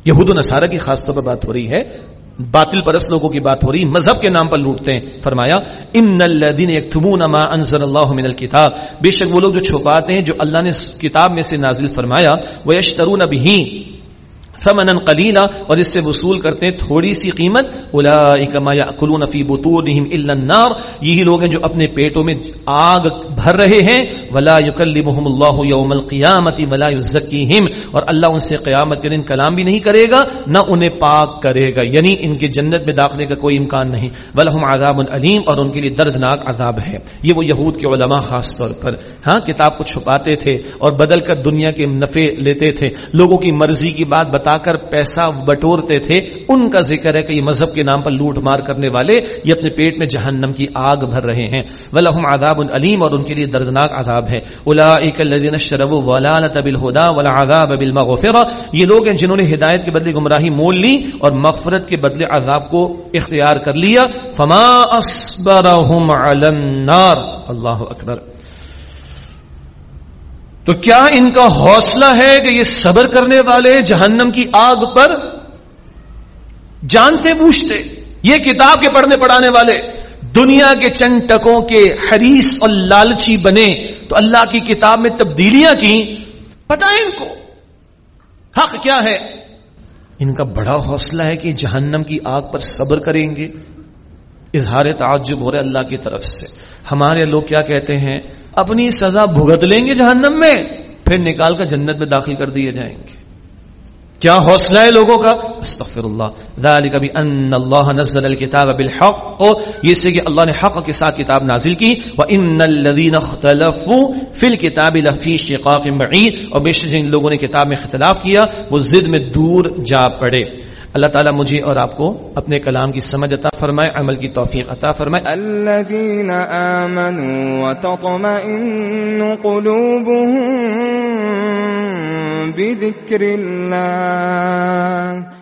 یہود و نصارہ کی خاص طور پر بات ہو رہی ہے۔ باطل پرس لوگوں کی بات ہو رہی، مذہب کے نام پر لوٹتے ہیں۔ فرمایا، ان الذين يكتمون ما انزل الله من الكتاب بے شک وہ لوگ جو چھپاتے ہیں، جو اللہ نے کتاب میں سے نازل فرمایا وہ یشترون به ثمنا قلیلا اور اس سے وصول کرتے ہیں تھوڑی سی قیمت اولئک ما یاکلون فی بطونہم الا النار، یہی لوگ ہیں جو اپنے پیٹوں میں آگ بھر رہے ہیں، ولا یکلمہم اللہ یوم القیامت ولا یزکیہم، اور اللہ ان سے قیامت کے دن کلام بھی نہیں کرے گا، نہ انہیں پاک کرے گا یعنی ان کے جنت میں داخلے کا کوئی امکان نہیں۔ ولہم عذاب علیم اور ان کے لیے دردناک عذاب ہے۔ یہ وہ یہود کے علماء خاص طور پر۔ ہاں کتاب کو چھپاتے تھے اور بدل کر دنیا کے نفع لیتے تھے۔ لوگوں کی مرضی کی بات بتا کر پیسہ بٹورتے تھے، ان کا ذکر ہے کہ یہ مذہب کے نام پر لوٹ مار کرنے والے یہ اپنے پیٹ میں جہنم کی آگ بھر رہے ہیں۔ ولہم عذاب علیم اور ان کے لیے دردناک عذاب ہے۔ اولئک الذین اشتروا ولالۃ بالهدى والعذاب بالمغفرہ یہ لوگ ہیں جنہوں نے ہدایت کے بدلے گمراہی مول لی اور مغفرت کے بدلے عذاب کو اختیار کر لیا۔ فما اصبرهم علی النار۔ اللہ اکبر۔ تو کیا ان کا حوصلہ ہے کہ یہ صبر کرنے والے جہنم کی آگ پر جانتے پوچھتے یہ کتاب کے پڑھنے پڑھانے والے دنیا کے چند ٹکوں کے حریص اور لالچی بنے تو اللہ کی کتاب میں تبدیلیاں کی پتا ان کو حق کیا ہے ان کا بڑا حوصلہ ہے کہ جہنم کی آگ پر صبر کریں گے اظہار تعجب ہو رہے اللہ کی طرف سے ہمارے لوگ کیا کہتے ہیں اپنی سزا بھگت لیں گے جہنم میں، پھر نکال کر جنت میں داخل کر دیے جائیں گے۔ کیا حوصلہ ہے لوگوں کا؟ استغفر اللہ ذالک بان اللہ نزل الكتاب بالحق۔ یہ سے کہ اللہ نے حق کے ساتھ کتاب نازل کی۔ وان الذين اختلفوا في الكتاب لفي شقاق بعيد۔ اور بے شک جن لوگوں نے کتاب میں اختلاف کیا، وہ ضد میں دور جا پڑے۔ اللہ تعالیٰ مجھے اور آپ کو اپنے کلام کی سمجھ عطا فرمائے، عمل کی توفیق عطا فرمائے۔ الذين آمنوا وتطمئن قلوبهم بذكر الله